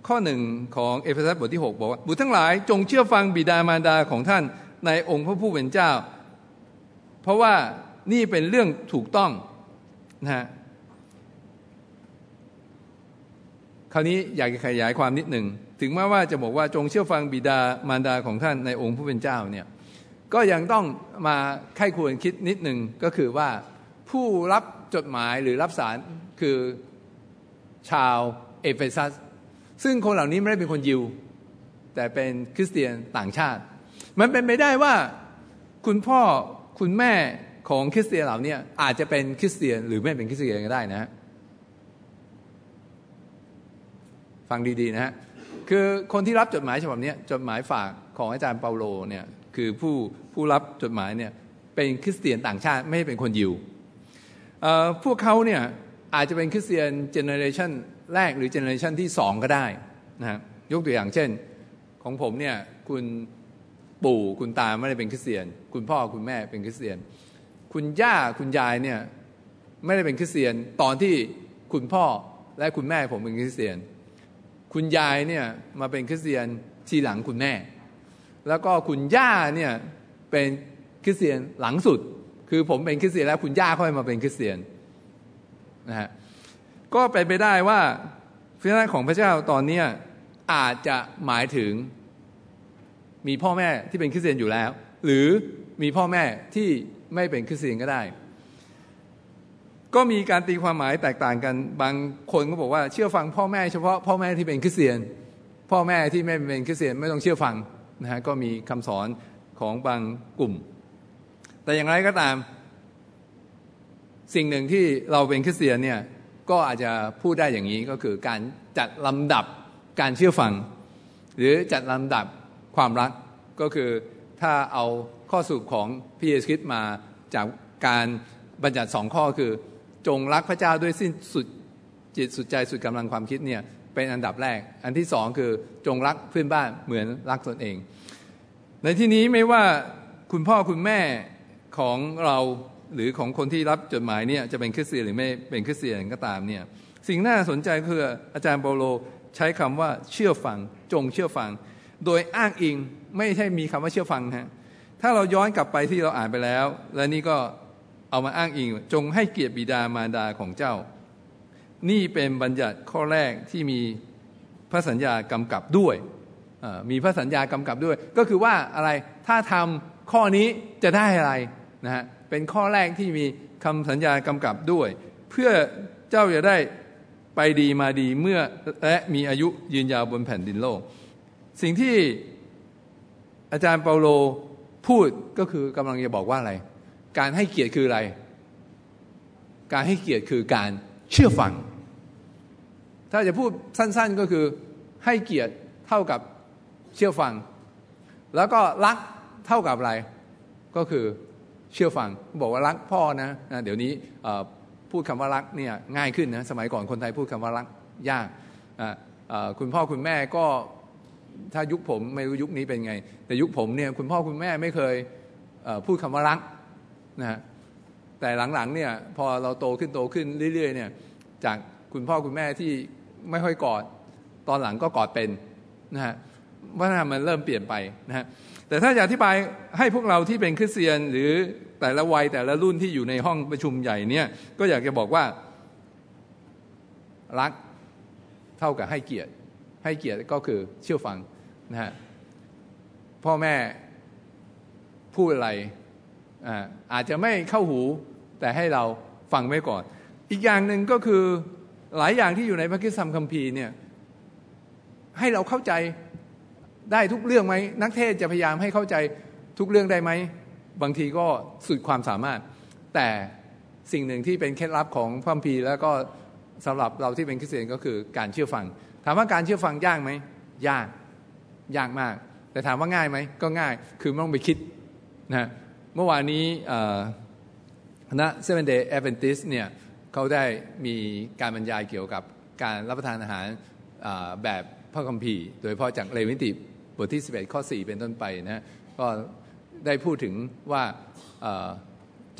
ข้อหนึ่งของเอเฟซัสบทที่ 6 บอกว่า บุตรทั้งหลายจงเชื่อฟังบิดามารดาของท่านในองค์พระผู้เป็นเจ้า เพราะว่านี่เป็นเรื่องถูกต้องนะฮะ คราวนี้อยากจะขยายความนิดหนึ่ง ถึงแม้ว่าจะบอกว่าจงเชื่อฟังบิดามารดาของท่านในองค์พระผู้เป็นเจ้าเนี่ยก็ยังต้องมาใคร่ครวญคิดนิดหนึ่งก็คือว่าผู้รับจดหมายหรือรับสารคือชาวเอเฟซัสซึ่งคนเหล่านี้ไม่ได้เป็นคนยิว แต่เป็นคริสเตียนต่างชาติ มันเป็นไปได้ว่าคุณพ่อคุณแม่ของคริสเตียนเหล่านี้อาจจะเป็นคริสเตียนหรือไม่เป็นคริสเตียนก็ได้นะ ฟังดีๆนะฮะคือคนที่รับจดหมายฉบับนี้จดหมายฝากของอาจารย์เปาโลเนี่ยคือผู้ผู้รับจดหมายเนี่ยเป็นคริสเตียนต่างชาติไม่ใช่เป็นคนยิวพวกเขาเนี่ยอาจจะเป็นคริสเตียน generation แรกหรือ generation ที่สองก็ได้นะฮะยกตัวอย่างเช่น ของผมเนี่ยคุณปู่คุณตาไม่ได้เป็นคริสเตียน คุณพ่อคุณแม่เป็นคริสเตียน คุณย่าคุณยายเนี่ยไม่ได้เป็นคริสเตียนตอนที่คุณพ่อและคุณแม่ผมเป็นคริสเตียน คุณยายเนี่ยมาเป็นคริสเตียนทีหลังคุณแม่ แล้วก็คุณย่าเนี่ยเป็นคริสเตียนหลังสุด คือผมเป็นคริสเตียนแล้วคุณย่าค่อยมาเป็นคริสเตียนนะฮะก็เป็นไปได้ว่าพระเจ้าของพระเจ้าตอนนี้อาจจะหมายถึงมีพ่อแม่ที่เป็นคริสเตียนอยู่แล้ว หรือมีพ่อแม่ที่ไม่เป็นคริสเตียนก็ได้ ก็มีการตีความหมายแตกต่างกัน บางคนก็บอกว่าเชื่อฟังพ่อแม่เฉพาะพ่อแม่ที่เป็นคริสเตียน พ่อแม่ที่ไม่เป็นคริสเตียนไม่ต้องเชื่อฟังนะฮะก็มีคำสอนของบางกลุ่ม แต่อย่างไรก็ตาม สิ่งหนึ่งที่เราเป็นคริสเตียนเนี่ยก็อาจจะพูดได้อย่างนี้ก็คือการจัดลำดับการเชื่อฟัง หรือจัดลำดับความรักก็คือถ้าเอาข้อสรุปของพีเยซูคริสต์มาจากการบัญญัติสองข้อคือ จงรักพระเจ้าด้วยสิ้นสุดจิตสุดใจสุดกำลังความคิดเนี่ยเป็นอันดับแรก อันที่สองคือจงรักเพื่อนบ้านเหมือนรักตนเอง ในที่นี้ไม่ว่าคุณพ่อคุณแม่ของเราหรือของคนที่รับจดหมายเนี่ยจะเป็นคริสเตียนหรือไม่เป็นคริสเตียนก็ตามเนี่ยสิ่งน่าสนใจคืออาจารย์เปโลใช้คำว่าเชื่อฟังจงเชื่อฟัง โดยอ้างอิงไม่ใช่มีคำว่าเชื่อฟังฮะถ้าเราย้อนกลับไปที่เราอ่านไปแล้ว และนี่ก็ เอามาอ้างอิง จงให้เกียรติบิดามารดาของเจ้า นี่เป็นบัญญัติข้อแรกที่มีพระสัญญากำกับด้วยมีพระสัญญากำกับด้วย ก็คือว่าอะไรถ้าทำข้อนี้จะได้อะไรนะฮะเป็นข้อแรกที่มีคำสัญญากำกับด้วย เพื่อเจ้าจะได้ไปดีมาดีเมื่อและมีอายุยืนยาวบนแผ่นดินโลก สิ่งที่อาจารย์เปาโลพูดก็คือกำลังจะบอกว่าอะไร การให้เกียรติคืออะไร การให้เกียรติคือการเชื่อฟัง ถ้าจะพูดสั้น ๆก็คือให้เกียรติเท่ากับเชื่อฟัง แล้วก็รักเท่ากับอะไร ก็คือเชื่อฟัง บอกว่ารักพ่อนะเดี๋ยวนี้พูดคำว่ารักเนี่ยง่ายขึ้นนะสมัยก่อนคนไทยพูดคำว่ารักยากคุณพ่อคุณแม่ก็ถ้ายุคผมไม่รู้ยุคนี้เป็นไง แต่ยุคผมเนี่ยคุณพ่อคุณแม่ไม่เคยพูดคำว่ารัก นะฮะแต่หลังๆเนี่ยพอเราโตขึ้นโตขึ้นเรื่อยๆเนี่ยจากคุณพ่อคุณแม่ที่ไม่ค่อยกอด ตอนหลังก็กอดเป็นนะฮะวัฒนธรรมมันเริ่มเปลี่ยนไปนะฮะแต่ถ้าจะอธิบายให้พวกเราที่เป็นคริสเตียน หรือแต่ละวัยแต่ละรุ่นที่อยู่ในห้องประชุมใหญ่เนี่ยก็อยากจะบอกว่ารักเท่ากับให้เกียรติ ให้เกียรติก็คือเชื่อฟังนะฮะพ่อแม่พูดอะไร อาจจะไม่เข้าหูแต่ให้เราฟังไว้ก่อน อีกอย่างหนึ่งก็คือหลายอย่างที่อยู่ในพระคิดสัมคัมภีร์เนี่ยให้เราเข้าใจได้ทุกเรื่องไหมนักเทศจะพยายามให้เข้าใจทุกเรื่องได้ไหม บางทีก็สุดความสามารถ แต่สิ่งหนึ่งที่เป็นเคล็ดลับของพระพีร์แล้วก็สำหรับเราที่เป็นคริสเตียนก็คือการเชื่อฟัง ถามว่าการเชื่อฟังยากไหมยากยากมาก แต่ถามว่าง่ายไหมก็ง่าย คือไม่ต้องไปคิดนะ เมื่อวานนี้คณะ Seventh Day Adventist เนี่ยเขาได้มีการบรรยายเกี่ยวกับการรับประทานอาหารแบบพระคัมภีร์ โดยเฉพาะจากเลวีนิติบทที่ 11 ข้อ 4 เป็นต้นไปนะก็ได้พูดถึงว่า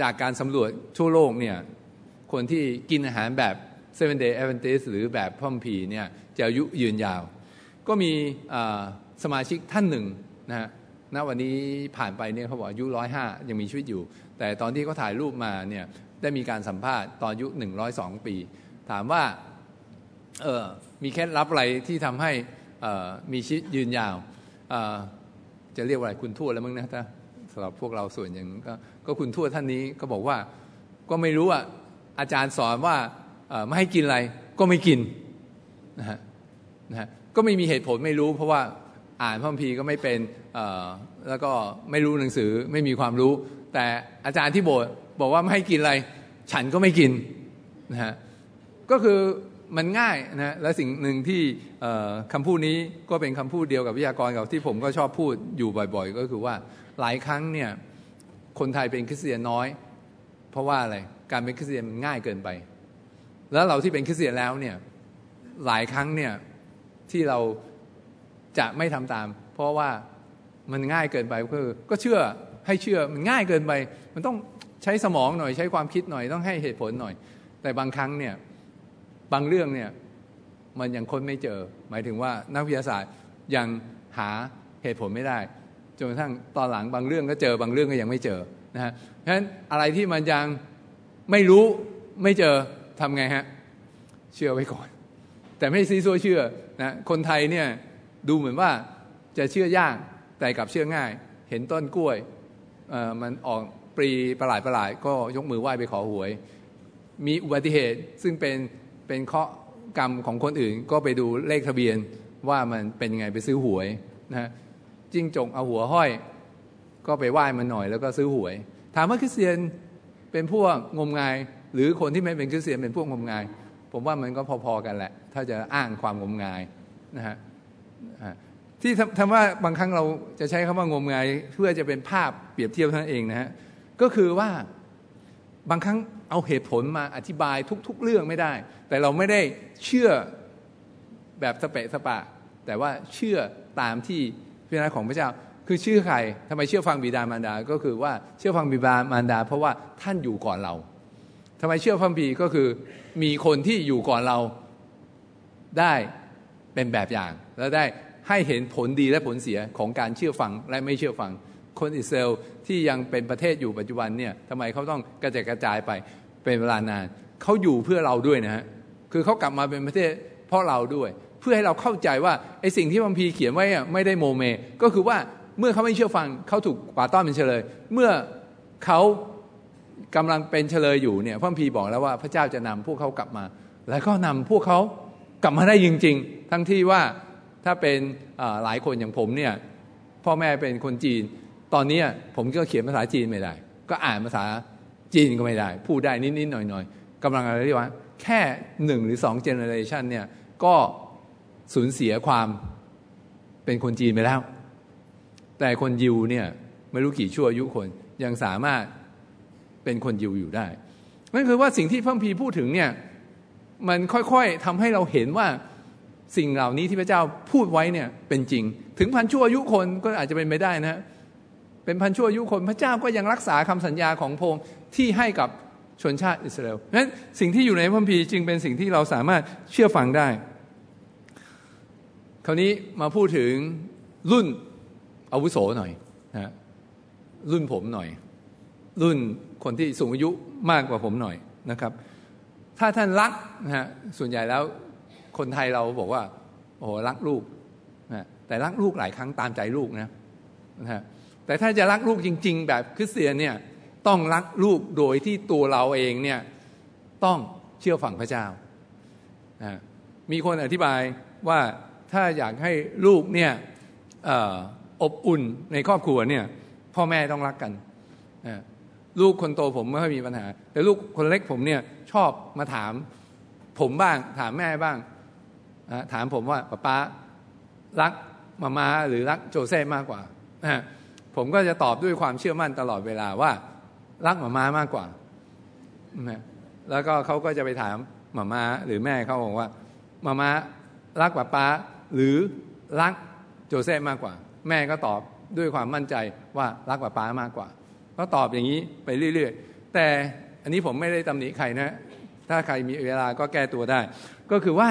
จากการสำรวจทั่วโลกเนี่ยคนที่กินอาหารแบบ Seven Day Adventist หรือแบบพระคัมภีร์เนี่ยจะอายุยืนยาว ก็มีสมาชิกท่านหนึ่งนะฮะ ณวันนี้ผ่านไปเนี่ยเขาบอกอายุร้อยห้ายังมีชีวิตอยู่ แต่ตอนที่เขาถ่ายรูปมาเนี่ยได้มีการสัมภาษณ์ตอนอายุหนึ่งร้อยสองปี ถามว่าเออมีเคล็ดลับอะไรที่ทำให้มีชีวิตยืนยาวจะเรียกว่าอะไรคุณทวดแล้วมั้งนะถ้าสำหรับพวกเราส่วนอย่างก็ก็คุณทวดท่านนี้ก็บอกว่าก็ไม่รู้อะอาจารย์สอนว่าไม่ให้กินอะไรก็ไม่กินนะฮะนะฮะก็ไม่มีเหตุผลไม่รู้ เพราะว่าอ่านพระคัมภีร์ก็ไม่เป็น แล้วก็ไม่รู้หนังสือไม่มีความรู้ แต่อาจารย์ที่โบสถ์บอกว่าไม่ให้กินอะไร ฉันก็ไม่กินนะฮะก็คือมันง่ายนะและสิ่งหนึ่งที่คำพูดนี้ก็เป็นคำพูดเดียวกับวิทยากรกับที่ผมก็ชอบพูดอยู่บ่อย ๆ ก็คือว่าหลายครั้งเนี่ยคนไทยเป็นคริสเตียนน้อย เพราะว่าอะไรการเป็นคริสเตียนมันง่ายเกินไป แล้วเราที่เป็นคริสเตียนแล้วเนี่ยหลายครั้งเนี่ยที่เราจะไม่ทำตาม เพราะว่า มันง่ายเกินไปคือก็เชื่อให้เชื่อมันง่ายเกินไป มันต้องใช้สมองหน่อยใช้ความคิดหน่อยต้องให้เหตุผลหน่อย แต่บางครั้งเนี่ยบางเรื่องเนี่ยมันยังค้นไม่เจอ หมายถึงว่านักวิทยาศาสตร์ยังหาเหตุผลไม่ได้จนกระทั่งตอนหลังบางเรื่องก็เจอบางเรื่องก็ยังไม่เจอนะฮะเพราะฉะนั้นอะไรที่มันยังไม่รู้ไม่เจอทำไงฮะเชื่อไว้ก่อน แต่ไม่ซีซัวเชื่อนะคนไทยเนี่ยดูเหมือนว่าจะเชื่อยาก แต่กลับเชื่อง่าย เห็นต้นกล้วยมันออกปรีประหลาดประหลาดก็ยกมือไหว้ไปขอหวย มีอุบัติเหตุซึ่งเป็นเป็นเคาะกรรมของคนอื่น ก็ไปดูเลขทะเบียนว่ามันเป็นยังไงไปซื้อหวยนะจิ้งจกเอาหัวห้อย ก็ไปไหว้มันหน่อยแล้วก็ซื้อหวย ถามว่าคริสเตียนเป็นพวกงมงาย หรือคนที่ไม่เป็นคริสเตียนเป็นพวกงมงาย ผมว่ามันก็พอๆกันแหละ ถ้าจะอ้างความงมงายนะฮะ ที่ทำว่าบางครั้งเราจะใช้คำว่างมงายเพื่อจะเป็นภาพเปรียบเทียบท่านเองนะฮะก็คือว่าบางครั้งเอาเหตุผลมาอธิบายทุก ๆ เรื่องไม่ได้ แต่เราไม่ได้เชื่อแบบสเปะสปะ แต่ว่าเชื่อตามที่พิจารณาของพระเจ้า คือเชื่อใครทำไมเชื่อฟังบิดามารดา ก็คือว่าเชื่อฟังบิดามารดา เพราะว่าท่านอยู่ก่อนเราทำไมเชื่อฟังบีก็คือมีคนที่อยู่ก่อนเราได้เป็นแบบอย่าง แล้วได้ ให้เห็นผลดีและผลเสียของการเชื่อฟังและไม่เชื่อฟัง คนอิสราเอลที่ยังเป็นประเทศอยู่ปัจจุบันเนี่ยทำไมเขาต้องกระจายกระจายไปเป็นเวลานานเขาอยู่เพื่อเราด้วยนะฮะคือเขากลับมาเป็นประเทศเพราะเราด้วย เพื่อให้เราเข้าใจว่าไอ้สิ่งที่พัมพีเขียนไว้ไม่ได้โมเม ก็คือว่าเมื่อเขาไม่เชื่อฟังเขาถูกป่าต้อนเป็นเฉลย เมื่อเขากำลังเป็นเฉลยอยู่เนี่ยพระพีบอกแล้วว่าพระเจ้าจะนำพวกเขากลับมา แล้วก็นำพวกเขากลับมาได้จริง ๆ ทั้งที่ว่า ถ้าเป็นหลายคนอย่างผมเนี่ยพ่อแม่เป็นคนจีน ตอนนี้ผมก็เขียนภาษาจีนไม่ได้ ก็อ่านภาษาจีนก็ไม่ได้ พูดได้นิดๆหน่อยๆกำลังอะไรที่ว่าแค่หนึ่งหรือสอง generation เนี่ยก็สูญเสียความเป็นคนจีนไปแล้ว แต่คนยิวเนี่ยไม่รู้กี่ชั่วอายุคนยังสามารถเป็นคนยิวอยู่ได้ นั่นคือว่าสิ่งที่พระคัมภีร์พูดถึงเนี่ยมันค่อยๆทำให้เราเห็นว่า สิ่งเหล่านี้ที่พระเจ้าพูดไว้เนี่ยเป็นจริง ถึงพันชั่วอายุคนก็อาจจะเป็นไม่ได้นะเป็นพันชั่วอายุคนพระเจ้าก็ยังรักษาคำสัญญาของพงค์ที่ให้กับชนชาติอิสราเอลนั้นสิ่งที่อยู่ในพระคัมภีร์จึงเป็นสิ่งที่เราสามารถเชื่อฟังได้ คราวนี้มาพูดถึงรุ่นอาวุโสหน่อยนะรุ่นผมหน่อย รุ่นคนที่สูงอายุมากกว่าผมหน่อยนะครับ ถ้าท่านรักนะฮะส่วนใหญ่แล้ว คนไทยเราบอกว่า โอ้รักลูกนะแต่รักลูกหลายครั้งตามใจลูกนะนะแต่ถ้าจะรักลูกจริง ๆ แบบคริสเตียนเนี่ยต้องรักลูกโดยที่ตัวเราเองเนี่ยต้องเชื่อฟังพระเจ้านะมีคนอธิบายว่าถ้าอยากให้ลูกเนี่ยอบอุ่นในครอบครัวเนี่ยพ่อแม่ต้องรักกันนะลูกคนโตผมไม่ค่อยมีปัญหา แต่ลูกคนเล็กผมเนี่ยชอบมาถามผมบ้างถามแม่บ้าง ถามผมว่าป้าป้ารักมามาหรือรักโจเซ่มากกว่า ผมก็จะตอบด้วยความเชื่อมั่นตลอดเวลาว่า รักมามามากกว่า แล้วก็เขาก็จะไปถามมามาหรือแม่เขาบอกว่ามามารักป้าป้าหรือรักโจเซ่มากกว่า แม่ก็ตอบด้วยความมั่นใจว่ารักป้าป้ามากกว่า ก็ตอบอย่างนี้ไปเรื่อยๆ แต่อันนี้ผมไม่ได้ตำหนิใครนะ ถ้าใครมีเวลาก็แก้ตัวได้ ก็คือว่า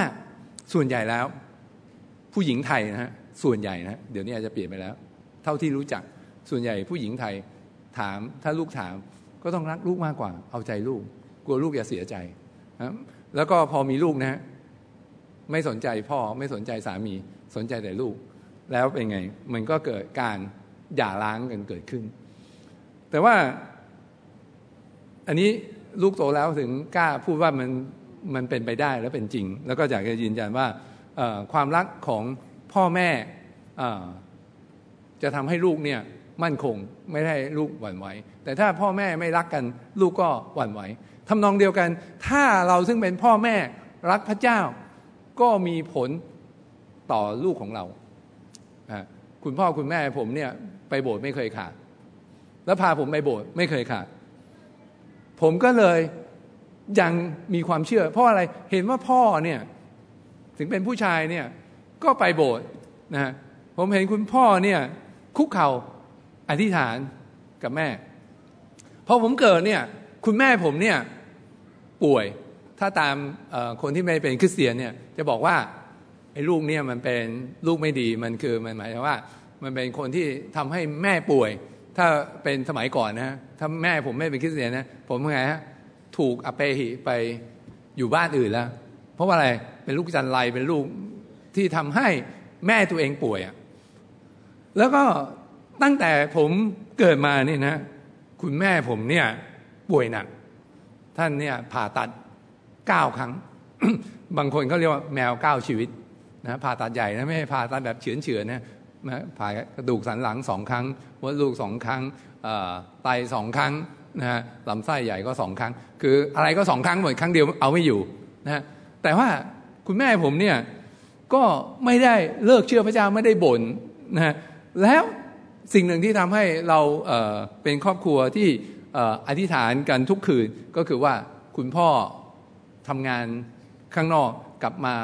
ส่วนใหญ่แล้ว ผู้หญิงไทยนะฮะส่วนใหญ่นะเดี๋ยวนี้อาจจะเปลี่ยนไปแล้ว เท่าที่รู้จักส่วนใหญ่ผู้หญิงไทยถามถ้าลูกถาม ก็ต้องรักลูกมากกว่า เอาใจลูก กลัวลูกอย่าเสียใจนะแล้วก็พอมีลูกนะฮะไม่สนใจพ่อไม่สนใจสามีสนใจแต่ลูก แล้วเป็นไง มันก็เกิดการหย่าร้างกันเกิดขึ้น แต่ว่า อันนี้ลูกโตแล้วถึงกล้าพูดว่ามัน มันเป็นไปได้และเป็นจริง แล้วก็อยากจะยืนยันว่าความรักของพ่อแม่จะทำให้ลูกเนี่ยมั่นคงไม่ได้ลูกหวั่นไหว แต่ถ้าพ่อแม่ไม่รักกันลูกก็หวั่นไหวทำนองเดียวกัน ถ้าเราซึ่งเป็นพ่อแม่รักพระเจ้า ก็มีผลต่อลูกของเราคุณพ่อคุณแม่ผมเนี่ยไปโบสถ์ไม่เคยขาด แล้วพาผมไปโบสถ์ไม่เคยขาด ผมก็เลย ยังมีความเชื่อ เพราะอะไรเห็นว่าพ่อเนี่ยถึงเป็นผู้ชายเนี่ยก็ไปโบสถ์นะผมเห็นคุณพ่อเนี่ยคุกเข่าอธิษฐานกับแม่พอผมเกิดเนี่ยคุณแม่ผมเนี่ยป่วย ถ้าตามคนที่ไม่เป็นคริสเตียนเนี่ยจะบอกว่าไอ้ลูกเนี่ยมันเป็นลูกไม่ดีมันคือมันหมายถึงว่า มันเป็นคนที่ทำให้แม่ป่วย ถ้าเป็นสมัยก่อนนะถ้าแม่ผมไม่เป็นคริสเตียนนะผมไงฮะ ถูกอเปหิไปอยู่บ้านอื่นแล้ว เพราะว่าอะไรเป็นลูกจันไรเป็นลูกที่ทำให้แม่ตัวเองป่วยอะแล้วก็ตั้งแต่ผมเกิดมาเนี่ยนะ คุณแม่ผมเนี่ยป่วยหนัก ท่านเนี่ยผ่าตัดเก้าครั้ง บางคนเขาเรียกว่าแมวเก้าชีวิตนะผ่าตัดใหญ่นะไม่ใช่ผ่าตัดแบบเฉือนเฉือนนะผ่ากระดูกสันหลังสองครั้งมดลูกสองครั้งไตสองครั้ง นะฮะลำไส้ใหญ่ก็สองครั้ง คืออะไรก็สองครั้งหมดครั้งเดียวเอาไม่อยู่นะแต่ว่าคุณแม่ผมเนี่ยก็ไม่ได้เลิกเชื่อพระเจ้าไม่ได้บ่นนะแล้วสิ่งหนึ่งที่ทำให้เราเเป็นครอบครัวที่อธิษฐานกันทุกคืนก็คือว่าคุณพ่อทำงานข้างนอกกลับมา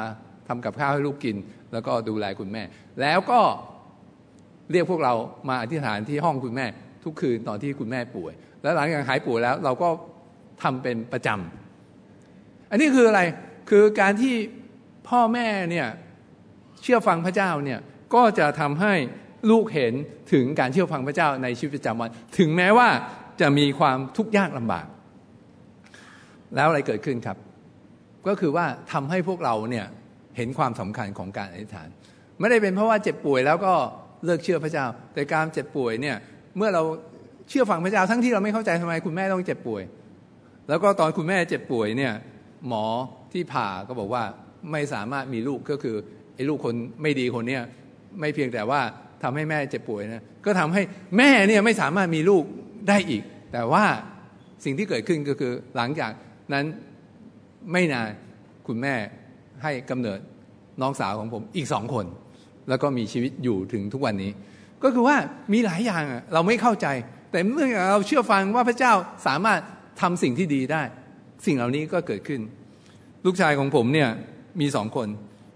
ทำกับข้าวให้ลูกกิน แล้วก็ดูแลคุณแม่ แล้วก็เรียกพวกเรามาอธิษฐานที่ห้องคุณแม่ทุกคืนตอนที่คุณแม่ป่วย แล้วหลังจากหายป่วยแล้ว เราก็ทำเป็นประจำอันนี้คืออะไรคือการที่พ่อแม่เนี่ยเชื่อฟังพระเจ้าเนี่ยก็จะทำให้ลูกเห็นถึงการเชื่อฟังพระเจ้าในชีวิตประจำวัน ถึงแม้ว่าจะมีความทุกข์ยากลำบาก แล้วอะไรเกิดขึ้นครับ ก็คือว่าทำให้พวกเราเนี่ยเห็นความสำคัญของการอธิษฐาน ไม่ได้เป็นเพราะว่าเจ็บป่วยแล้วก็เลิกเชื่อพระเจ้า แต่การเจ็บป่วยเนี่ยเมื่อเรา เชื่อฟังพระเจ้าทั้งที่เราไม่เข้าใจทำไมคุณแม่ต้องเจ็บป่วย แล้วก็ตอนคุณแม่เจ็บป่วยเนี่ยหมอที่ผ่าก็บอกว่าไม่สามารถมีลูกก็คือไอ้ลูกคนไม่ดีคนเนี้ยไม่เพียงแต่ว่าทำให้แม่เจ็บป่วยนะก็ทำให้แม่เนี่ยไม่สามารถมีลูกได้อีก แต่ว่าสิ่งที่เกิดขึ้นก็คือหลังจากนั้นไม่นานคุณแม่ให้กำเนิดน้องสาวของผมอีกสองคน แล้วก็มีชีวิตอยู่ถึงทุกวันนี้ ก็คือว่ามีหลายอย่างเราไม่เข้าใจ แต่เมื่อเราเชื่อฟังว่าพระเจ้าสามารถทำสิ่งที่ดีได้ สิ่งเหล่านี้ก็เกิดขึ้น ลูกชายของผมเนี่ยมีสองคน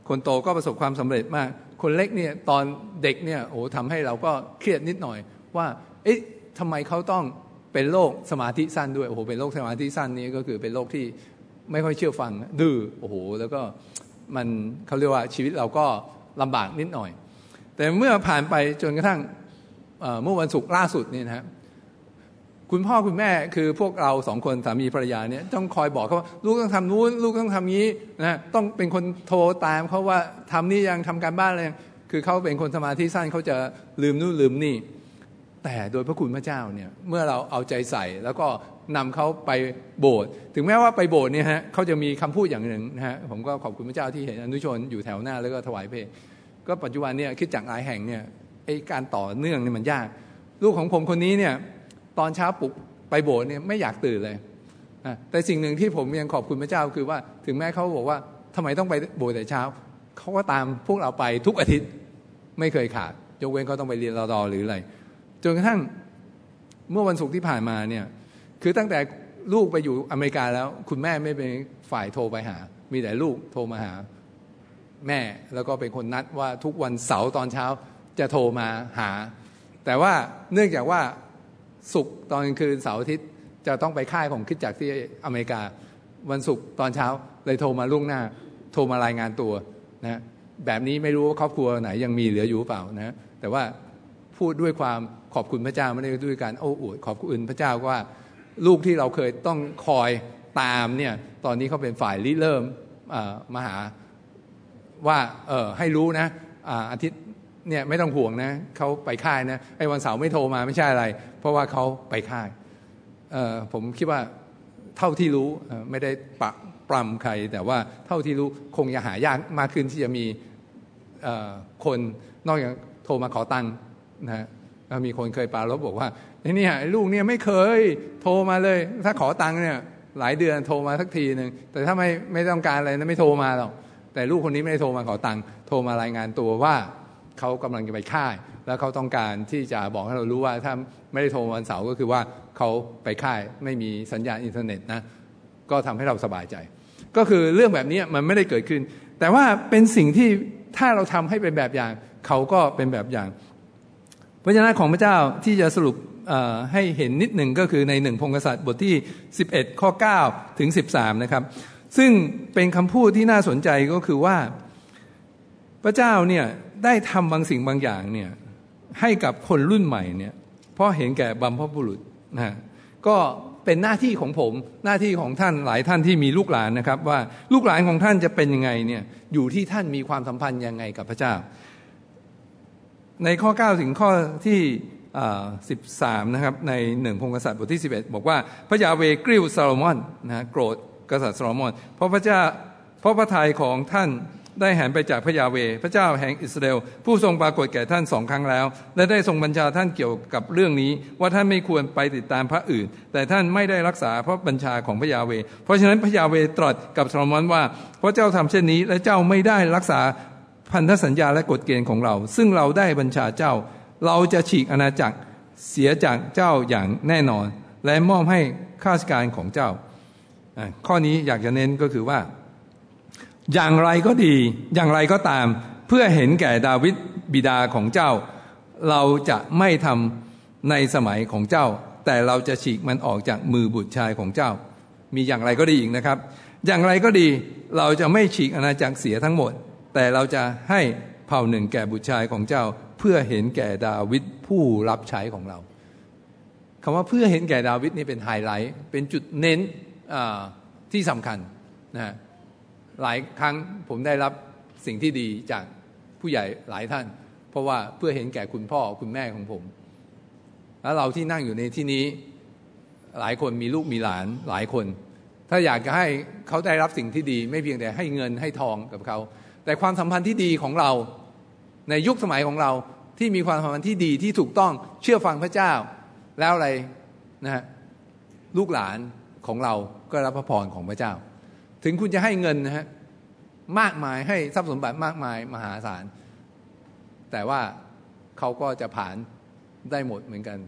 คนโตก็ประสบความสำเร็จมาก คนเล็กเนี่ยตอนเด็กเนี่ยโอ้ทำให้เราก็เครียดนิดหน่อย ว่า เอ๊ะทำไมเขาต้องเป็นโรคสมาธิสั้นด้วยโอ้โหเป็นโรคสมาธิสั้นนี้ก็คือเป็นโรคที่ไม่ค่อยเชื่อฟังดื้อโอ้โห แล้วก็มันเขาเรียกว่าชีวิตเราก็ลำบากนิดหน่อย แต่เมื่อผ่านไปจนกระทั่งเมื่อวันศุกร์ล่าสุดนี่นะคุ คุณพ่อคุณแม่คือพวกเราสองคนสามีภรรยาเนี่ยต้องคอยบอกเขาว่าลูกต้องทำนู้นลูกต้องทำนี้นะต้องเป็นคนโทรตามเขาว่าทำนี่ยังทำการบ้านอะไรคือเขาเป็นคนสมาธิสั้นเขาจะลืมนู่นลืมนี่ แต่โดยพระคุณพระเจ้าเนี่ยเมื่อเราเอาใจใส่แล้วก็นำเขาไปโบสถ์ถึงแม้ว่าไปโบสถ์เนี่ยฮะเขาจะมีคำพูดอย่างหนึ่งนะฮะผมก็ขอบคุณพระเจ้าที่เห็นอนุชนอยู่แถวหน้าแล้วก็ถวายเพลงก็ปัจจุบันเนี่ยคิดจากหลายแห่งเนี่ยไอการต่อเนื่องนี่มันยาก ลูกของผมคนนี้เนี่ย ตอนเช้าปลุกไปโบสถ์เนี่ยไม่อยากตื่นเลยแต่สิ่งหนึ่งที่ผมยังขอบคุณพระเจ้าคือว่าถึงแม้เขาบอกว่าทำไมต้องไปโบสถ์แต่เช้าเขาก็ตามพวกเราไปทุกอาทิตย์ไม่เคยขาดยกเว้นเขาต้องไปเรียนรอดอหรืออะไรจนกระทั่งเมื่อวันศุกร์ที่ผ่านมาเนี่ยคือตั้งแต่ลูกไปอยู่อเมริกาแล้ว คุณแม่ไม่เป็นฝ่ายโทรไปหา มีแต่ลูกโทรมาหาแม่แล้วก็เป็นคนนัดว่าทุกวันเสาร์ตอนเช้าจะโทรมาหา แต่ว่าเนื่องจากว่า ศุกร์ตอนกลางคืนเสาร์อาทิตย์จะต้องไปค่ายของคิดจักที่อเมริกาวันศุกร์ตอนเช้าเลยโทรมาล่วงหน้า โทรมารายงานตัวนะแบบนี้ไม่รู้ว่าครอบครัวไหนยังมีเหลืออยู่เปล่านะแต่ว่าพูดด้วยความขอบคุณพระเจ้าไม่ได้ด้วยการโอ้อวดขอบคุณพระเจ้าว่า ลูกที่เราเคยต้องคอยตามเนี่ยตอนนี้เขาเป็นฝ่ายริเริ่มมาหาว่าเออให้รู้นะอาทิตย์ เนี่ยไม่ต้องห่วงนะเขาไปค่ายนะไอ้วันเสาร์ไม่โทรมาไม่ใช่อะไร เพราะว่าเขาไปค่ายผมคิดว่าเท่าที่รู้ไม่ได้ปะปรำใคร แต่ว่าเท่าที่รู้คงจะหายากมากขึ้นที่จะมีคนนอกจากโทรมาขอตังค์นะมีคนเคยปาลบบอกว่าไอ้นี่ลูกเนี่ยไม่เคยโทรมาเลย ถ้าขอตังค์เนี่ยหลายเดือนโทรมาสักทีหนึ่งแต่ถ้าไม่ไม่ต้องการอะไรนะไม่โทรมาหรอกแต่ลูกคนนี้ไม่ได้โทรมาขอตังค์โทรมารายงานตัวว่า เขากำลังจะไปค่าย แล้วเขาต้องการที่จะบอกให้เรารู้ว่าถ้าไม่ได้โทรวันเสาร์ก็คือว่าเขาไปค่ายไม่มีสัญญาณอินเทอร์เน็ตนะก็ทำให้เราสบายใจ ก็คือเรื่องแบบนี้มันไม่ได้เกิดขึ้น แต่ว่าเป็นสิ่งที่ถ้าเราทำให้เป็นแบบอย่าง เขาก็เป็นแบบอย่างพระเจ้าของพระเจ้าที่จะสรุปให้เห็นนิดหนึ่งก็คือในหนึ่งพงศษัตริย์บทที่ 11 ข้อ 9 ถึง 13 นะครับ ซึ่งเป็นคำพูดที่น่าสนใจก็คือว่า พระเจ้าเนี่ยได้ทำบางสิ่งบางอย่างเนี่ยให้กับคนรุ่นใหม่เนี่ยเพราะเห็นแก่บัมพบุรุษนะก็เป็นหน้าที่ของผมหน้าที่ของท่านหลายท่านที่มีลูกหลานนะครับ ว่าลูกหลานของท่านจะเป็นยังไงเนี่ยอยู่ที่ท่านมีความสัมพันธ์ยังไงกับพระเจ้า ในข้อ 9 ถึงข้อที่สิบสามนะครับในหนึ่งพงกษัตริย์บทที่ 11 บอกว่าพระยาเวกริ้วซาโลมอนนะโกรธกษัตริย์ซาโลมอนเพราะพระเจ้าเพราะพระทัยของท่าน ได้หันไปจากพระยาเว พระเจ้าแห่งอิสราเอลผู้ทรงปรากฏแก่ท่านสองครั้งแล้ว และได้ทรงบัญชาท่านเกี่ยวกับเรื่องนี้ ว่าท่านไม่ควรไปติดตามพระอื่น แต่ท่านไม่ได้รักษาพระบัญชาของพระยาเว เพราะฉะนั้นพระยาเวตรัสกับซาโลมอนว่าพระเจ้าทำเช่นนี้ และเจ้าไม่ได้รักษาพันธสัญญาและกฎเกณฑ์ของเรา ซึ่งเราได้บัญชาเจ้า เราจะฉีกอาณาจักรเสียจากเจ้าอย่างแน่นอน และมอบให้ข้าราชการของเจ้า ข้อนี้อยากจะเน้นก็คือว่า อย่างไรก็ดีอย่างไรก็ตาม เพื่อเห็นแก่ดาวิดบิดาของเจ้า เราจะไม่ทำในสมัยของเจ้า แต่เราจะฉีกมันออกจากมือบุตรชายของเจ้า มีอย่างไรก็ดีอีกนะครับ อย่างไรก็ดีเราจะไม่ฉีกอาณาจักรเสียทั้งหมด แต่เราจะให้เผ่าหนึ่งแก่บุตรชายของเจ้า เพื่อเห็นแก่ดาวิดผู้รับใช้ของเราคำว่าเพื่อเห็นแก่ดาวิดนี่เป็นไฮไลท์เป็นจุดเน้นที่สำคัญนะ หลายครั้งผมได้รับสิ่งที่ดีจากผู้ใหญ่หลายท่าน เพราะว่าเพื่อเห็นแก่คุณพ่อคุณแม่ของผม แล้วเราที่นั่งอยู่ในที่นี้หลายคนมีลูกมีหลานหลายคน ถ้าอยากจะให้เขาได้รับสิ่งที่ดี ไม่เพียงแต่ให้เงินให้ทองกับเขา แต่ความสัมพันธ์ที่ดีของเรา ในยุคสมัยของเราที่มีความสัมพันธ์ที่ดีที่ถูกต้องเชื่อฟังพระเจ้า แล้วอะไรนะฮะลูกหลานของเราก็รับพระพรของพระเจ้า ถึงคุณจะให้เงินนะฮะมากมายให้ทรัพย์สมบัติมากมายมหาศาล แต่ว่าเขาก็จะผ่านได้หมดเหมือนกัน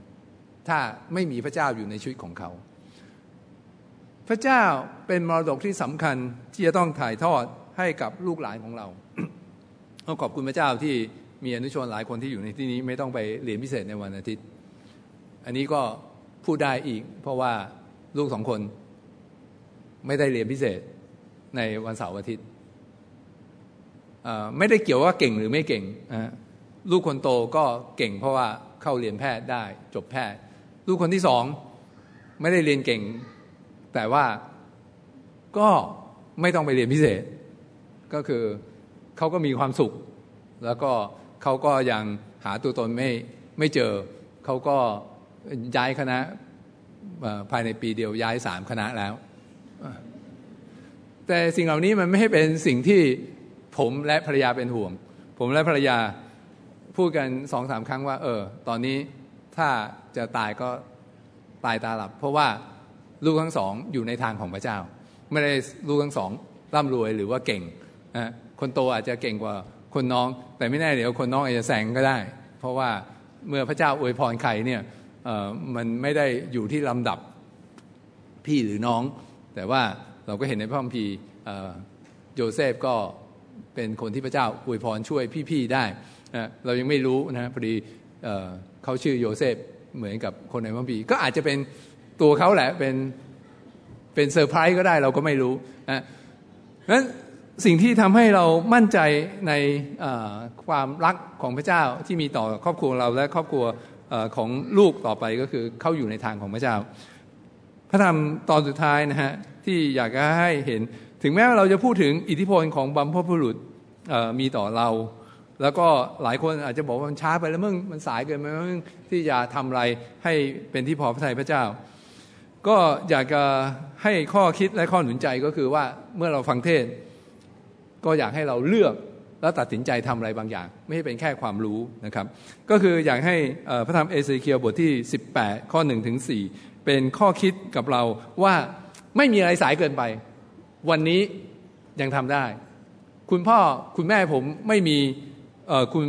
ถ้าไม่มีพระเจ้าอยู่ในชีวิตของเขา พระเจ้าเป็นมรดกที่สำคัญที่จะต้องถ่ายทอดให้กับลูกหลานของเราต้องขอบคุณพระเจ้าที่มีอนุชนหลายคนที่อยู่ในที่นี้ไม่ต้องไปเรียนพิเศษในวันอาทิตย์ อันนี้ก็พูดได้อีก เพราะว่าลูกสองคนไม่ได้เรียนพิเศษ ในวันเสาร์อาทิตย์ไม่ได้เกี่ยวว่าเก่งหรือไม่เก่ง ลูกคนโตก็เก่งเพราะว่าเข้าเรียนแพทย์ได้จบแพทย์ ลูกคนที่สองไม่ได้เรียนเก่ง แต่ว่าก็ไม่ต้องไปเรียนพิเศษ ก็คือเขาก็มีความสุข แล้วก็เขาก็ยังหาตัวตนไม่ไม่เจอเขาก็ย้ายคณะภายในปีเดียวย้ายสามคณะแล้ว แต่สิ่งเหล่านี้มันไม่ให้เป็นสิ่งที่ผมและภรรยาเป็นห่วง ผมและภรรยาพูดกันสองสามครั้งว่า เออ ตอนนี้ถ้าจะตายก็ตายตาหลับ เพราะว่าลูกทั้งสองอยู่ในทางของพระเจ้า ไม่ได้ลูกทั้งสองร่ำรวยหรือว่าเก่งนะคนโตอาจจะเก่งกว่าคนน้อง แต่ไม่แน่เดี๋ยวคนน้องอาจจะแสงก็ได้ เพราะว่าเมื่อพระเจ้าอวยพรใครเนี่ยมันไม่ได้อยู่ที่ลำดับพี่หรือน้อง แต่ว่า เราก็เห็นในพระคัมภีร์โยเซฟก็เป็นคนที่พระเจ้าอวยพรช่วยพี่ๆได้นะเรายังไม่รู้นะพอดีเขาชื่อโยเซฟเหมือนกับคนในพระคัมภีร์ก็อาจจะเป็นตัวเขาแหละเป็นเป็นเซอร์ไพรส์ก็ได้เราก็ไม่รู้นะนั้นสิ่งที่ทำให้เรามั่นใจในความรักของพระเจ้าที่มีต่อครอบครัวเราและครอบครัวของลูกต่อไปก็คือเข้าอยู่ในทางของพระเจ้า พระธรรมตอนสุดท้ายนะฮะ ที่อยากจะให้เห็น ถึงแม้ว่าเราจะพูดถึงอิทธิพลของบัมพบุรุษมีต่อเรา แล้วก็หลายคนอาจจะบอกว่ามันช้าไปแล้วมึงมันสายเกินไปมึงที่จะทำอะไรให้เป็นที่พอพระทัยพระเจ้า ก็อยากจะให้ข้อคิดและข้อหนุนใจก็คือว่าเมื่อเราฟังเทศ ก็อยากให้เราเลือกแล้วตัดสินใจทำอะไรบางอย่าง ไม่ให้เป็นแค่ความรู้นะครับ ก็คืออยากให้พระธรรมเอเซเคียวบทที่ 18 ข้อ1ถึง4เป็นข้อคิดกับเราว่า ไม่มีอะไรสายเกินไป วันนี้ยังทำได้ คุณพ่อคุณแม่ผมไม่มีคุณ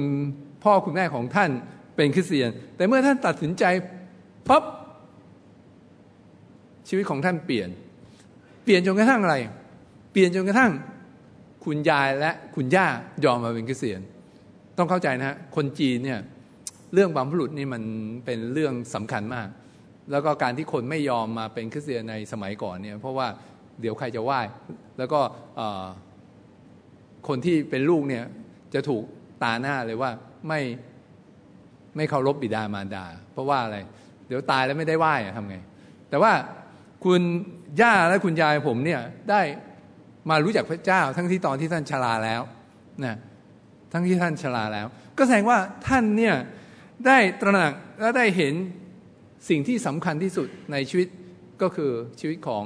พ่อคุณแม่ของท่านเป็นคริสเตียน แต่เมื่อท่านตัดสินใจพับชีวิตของท่านเปลี่ยน เปลี่ยนจนกระทั่งอะไร เปลี่ยนจนกระทั่ง คุณยายและคุณย่ายอมมาเป็นคริสเตียน ต้องเข้าใจนะฮะคนจีนเนี่ยเรื่องบำพบุรุษนี่มันเป็นเรื่องสำคัญมาก แล้วก็การที่คนไม่ยอมมาเป็นคริสเตียนในสมัยก่อนเนี่ยเพราะว่าเดี๋ยวใครจะไหว้แล้วก็คนที่เป็นลูกเนี่ยจะถูกตาหน้าเลยว่าไม่ไม่เคารพบิดามารดา เพราะว่าอะไร เดี๋ยวตายแล้วไม่ได้ไหว้ทำไง แต่ว่าคุณย่าและคุณยายผมเนี่ยได้มารู้จักพระเจ้า ทั้งที่ตอนที่ท่านชราแล้วนะทั้งที่ท่านชราแล้ว ก็แสดงว่าท่านเนี่ยได้ตระหนักและได้เห็น สิ่งที่สำคัญที่สุดในชีวิตก็คือชีวิตของ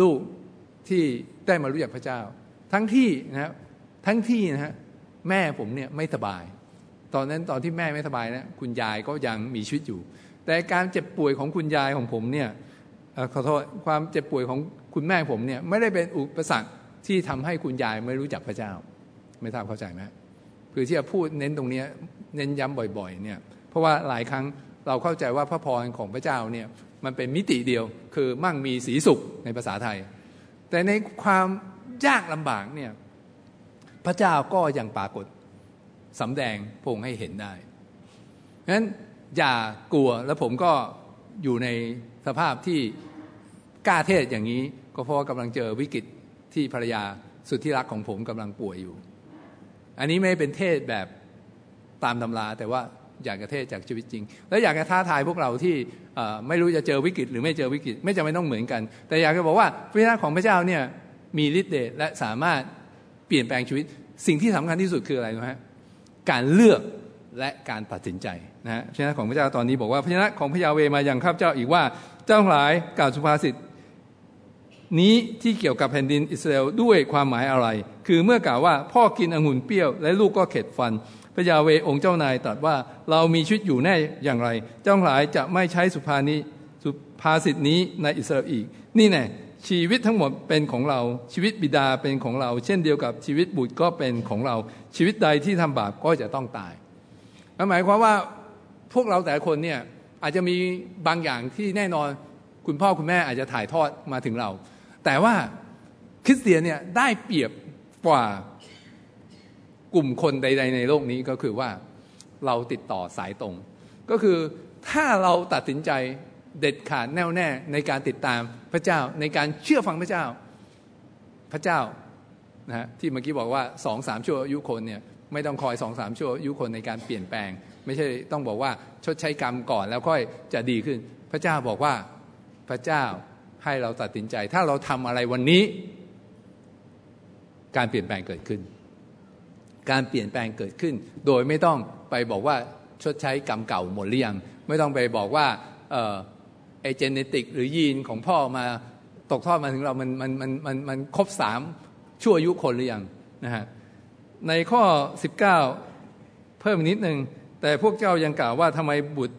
ลูกที่ได้มารู้จักพระเจ้า ทั้งที่นะทั้งที่นะฮะแม่ผมเนี่ยไม่สบาย ตอนนั้นตอนที่แม่ไม่สบายนะคุณยายก็ยังมีชีวิตอยู่ แต่การเจ็บป่วยของคุณยายของผมเนี่ยขอโทษความเจ็บป่วยของคุณแม่ผมเนี่ยไม่ได้เป็นอุปสรรคที่ทำให้คุณยายไม่รู้จักพระเจ้า ไม่ทราบเข้าใจไหมคือที่จะพูดเน้นตรงนี้เน้นย้ำบ่อยๆเนี่ยเพราะว่าหลายครั้ง เราเข้าใจว่าพระพรของพระเจ้าเนี่ยมันเป็นมิติเดียวคือมั่งมีสีสุขในภาษาไทย แต่ในความยากลำบากเนี่ยพระเจ้าก็ยังปรากฏสำแดงพงให้เห็นได้ฉะนั้นอย่ากลัวแล้วผมก็อยู่ในสภาพที่กล้าเทศอย่างนี้ ก็เพราะกำลังเจอวิกฤตที่ภรรยาสุดที่รักของผมกำลังป่วยอยู่ อันนี้ไม่เป็นเทศแบบตามตำราแต่ว่า อยากจะเทศจากชีวิตจริง และอยากจะท้าทายพวกเราที่ไม่รู้จะเจอวิกฤตหรือไม่เจอวิกฤตไม่จำเป็นต้องเหมือนกัน แต่อยากจะบอกว่าพระเจ้าของพระเจ้าเนี่ยมีฤทธิ์เดชและสามารถเปลี่ยนแปลงชีวิต สิ่งที่สำคัญที่สุดคืออะไรนะฮะการเลือกและการตัดสินใจนะฮะพระเจ้าของพระเจ้าตอนนี้บอกว่าพระเจ้าของพระยาเวมาอย่างข้าพเจ้าอีกว่าเจ้าหลายกล่าวสุภาษิตนี้ที่เกี่ยวกับแผ่นดินอิสราเอลด้วยความหมายอะไร คือเมื่อกล่าวว่าพ่อกินองุ่นเปรี้ยว และลูกก็เข็ดฟัน ระยาเวองค์เจ้านายตรัสว่าเรามีชีวิตอยู่แน่อย่างไร เจ้าหลายจะไม่ใช้สุภานี้สุภาษิตนี้ในอิสราเอลอีก นี่แน่ชีวิตทั้งหมดเป็นของเราชีวิตบิดาเป็นของเรา เช่นเดียวกับชีวิตบุตรก็เป็นของเรา ชีวิตใดที่ทำบาปก็จะต้องตายหมายความว่าพวกเราแต่ละคนเนี่ยอาจจะมีบางอย่างที่แน่นอนคุณพ่อคุณแม่อาจจะถ่ายทอดมาถึงเรา แต่ว่าคริสเตียนเนี่ยได้เปรียบกว่า กลุ่มคนใด ๆ ในโลกนี้ก็คือว่าเราติดต่อสายตรง ก็คือถ้าเราตัดสินใจเด็ดขาดแน่วแน่ในการติดตามพระเจ้าในการเชื่อฟังพระเจ้า พระเจ้านะฮะที่เมื่อกี้บอกว่าสองสามชั่วอายุคนเนี่ยไม่ต้องคอยสองสามชั่วอายุคนในการเปลี่ยนแปลง ไม่ใช่ต้องบอกว่าชดใช้กรรมก่อนแล้วค่อยจะดีขึ้น พระเจ้าบอกว่าพระเจ้าให้เราตัดสินใจ ถ้าเราทำอะไรวันนี้ การเปลี่ยนแปลงเกิดขึ้น การเปลี่ยนแปลงเกิดขึ้น โดยไม่ต้องไปบอกว่าชดใช้กรรมเก่าหมดหรือยัง ไม่ต้องไปบอกว่าเอไอเจเนติกหรือยีนของพ่อมาตกทอดมาถึงเรา มันมันมันมันมันครบสามชั่วอายุคนหรือยังนะฮะในข้อ 19 เพิ่มนิดหนึ่งแต่พวกเจ้ายังกล่าวว่าทำไมบุตร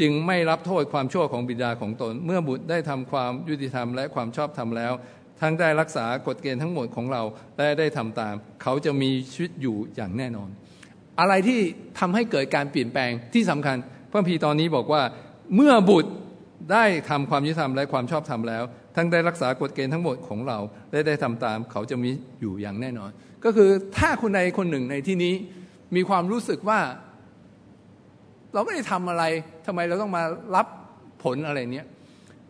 จึงไม่รับโทษความชั่วของบิดาของตน เมื่อบุตรได้ทำความยุติธรรมและความชอบธรรมแล้ว ทั้งได้รักษากฎเกณฑ์ทั้งหมดของเราและได้ทำตาม เขาจะมีชีวิตอยู่อย่างแน่นอน อะไรที่ทำให้เกิดการเปลี่ยนแปลงที่สำคัญพระพีตอนนี้บอกว่าเมื่อบุตรได้ทำความยุติธรรมและความชอบธรรมแล้ว ทั้งได้รักษากฎเกณฑ์ทั้งหมดของเราและได้ทำตาม เขาจะมีอยู่อย่างแน่นอน ก็คือถ้าคนใดคนหนึ่งในที่นี้มีความรู้สึกว่า เราไม่ได้ทำอะไรทำไมเราต้องมารับผลอะไรเนี้ย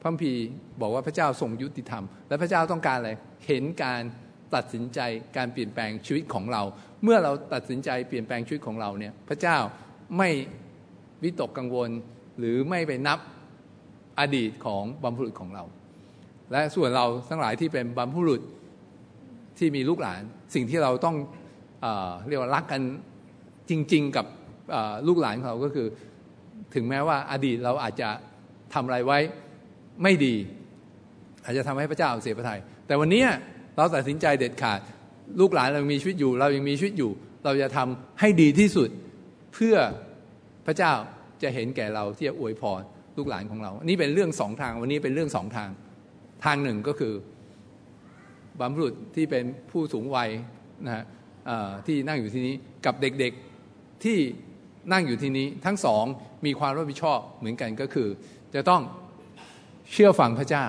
พระพีบอกว่าพระเจ้าทรงยุติธรรม และพระเจ้าต้องการอะไรเห็นการตัดสินใจการเปลี่ยนแปลงชีวิตของเรา เมื่อเราตัดสินใจเปลี่ยนแปลงชีวิตของเราเนี่ยพระเจ้าไม่วิตกกังวลหรือไม่ไปนับอดีตของบรรพบุรุษของเรา และส่วนเราทั้งหลายที่เป็นบรรพบุรุษที่มีลูกหลาน สิ่งที่เราต้องเอเรียกว่ารักกันจริง ๆ กับลูกหลานของเราก็คือ ถึงแม้ว่าอดีตเราอาจจะทำอะไรไว้ ไม่ดี อาจจะทำให้พระเจ้าเสียพระทัยแต่วันนี้เราตัดสินใจเด็ดขาด ลูกหลานเรามีชีวิตอยู่ เรายังมีชีวิตอยู่ เราจะทำให้ดีที่สุดเพื่อพระเจ้าจะเห็นแก่เราที่จะอวยพรลูกหลานของเรา นี่เป็นเรื่องสองทาง วันนี้เป็นเรื่องสองทาง ทางหนึ่งก็คือบรรพบุรุษที่เป็นผู้สูงวัยนะฮะที่นั่งอยู่ที่นี้กับเด็กๆที่นั่งอยู่ที่นี้ทั้งสองมีความรับผิดชอบเหมือนกันก็คือ จะต้อง เชื่อฟังพระเจ้า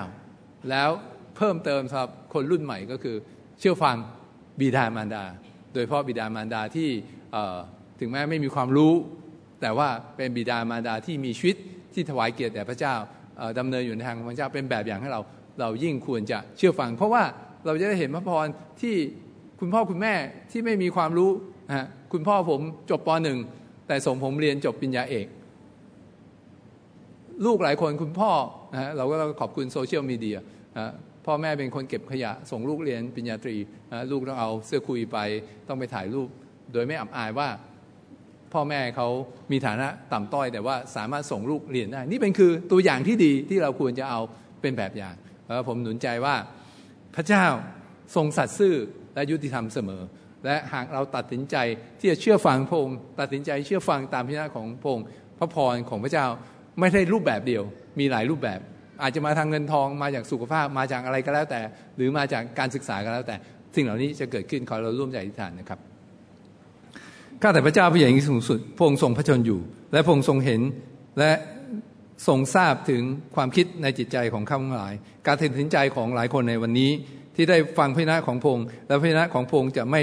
แล้วเพิ่มเติมสำหรับคนรุ่นใหม่ก็คือ เชื่อฟังบิดามารดา โดยเพราะบิดามารดาที่ถึงแม้ไม่มีความรู้ แต่ว่าเป็นบิดามารดาที่มีชีวิตที่ถวายเกียรติแด่พระเจ้าดำเนินอยู่ในทางของพระเจ้าเป็นแบบอย่างให้เราเรายิ่งควรจะเชื่อฟัง เพราะว่าเราจะได้เห็นพระพรที่คุณพ่อคุณแม่ที่ไม่มีความรู้คุณพ่อผมจบปหนึ่งแต่ส่งผมเรียนจบปริญญาเอก ลูกหลายคนคุณพ่อนะเราก็ขอบคุณโซเชียลมีเดียพ่อแม่เป็นคนเก็บขยะ ส่งลูกเรียนปริญญาตรีลูกต้องเอาเสื้อคุยไปต้องไปถ่ายรูป โดยไม่อับอายว่าพ่อแม่เขามีฐานะต่ำต้อย แต่ว่าสามารถส่งลูกเรียนได้ นี่เป็นคือตัวอย่างที่ดีที่เราควรจะเอาเป็นแบบอย่างผมหนุนใจว่าพระเจ้าทรงสัตย์ซื่อและยุติธรรมเสมอ และหากเราตัดสินใจที่จะเชื่อฟังพระองค์ตัดสินใจเชื่อฟังตามพิจารณาของพระองค์พระพรของพระเจ้า ไม่ใช่รูปแบบเดียว มีหลายรูปแบบ อาจจะมาทางเงินทองมาจากสุขภาพมาจากอะไรก็แล้วแต่ หรือมาจากการศึกษาก็แล้วแต่ สิ่งเหล่านี้จะเกิดขึ้นขอเราร่วมใจอธิษฐานนะครับข้าแต่พระเจ้าผู้ใหญ่ยิ่งสูงสุดพระองค์ทรงพระชนอยู่ และพระองค์ทรงเห็นและทรงทราบถึงความคิดในจิตใจของข้าทั้งหลาย การตัดสินใจของหลายคนในวันนี้ ที่ได้ฟังพระนะของพง์และพระนะของพง์จะไม่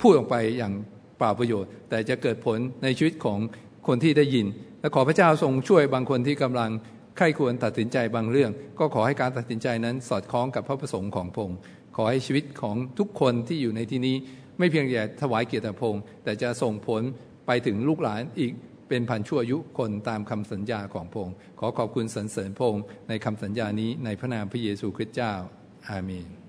พูดออกไปอย่างเปล่าประโยชน์ แต่จะเกิดผลในชีวิตของคนที่ได้ยิน และขอพระเจ้าทรงช่วยบางคนที่กำลังใคร่ควรตัดสินใจบางเรื่อง ก็ขอให้การตัดสินใจนั้นสอดคล้องกับพระประสงค์ของพง์ขอให้ชีวิตของทุกคนที่อยู่ในที่นี้ ไม่เพียงแต่ถวายเกียรติพง์แต่จะส่งผลไปถึงลูกหลานอีกเป็นพันชั่วอายุคนตามคำสัญญาของพงค์ขอขอบคุณสรรเสริญพระองค์ในคำสัญญานี้ในพระนามพระเยซูคริสต์เจ้าอาเมน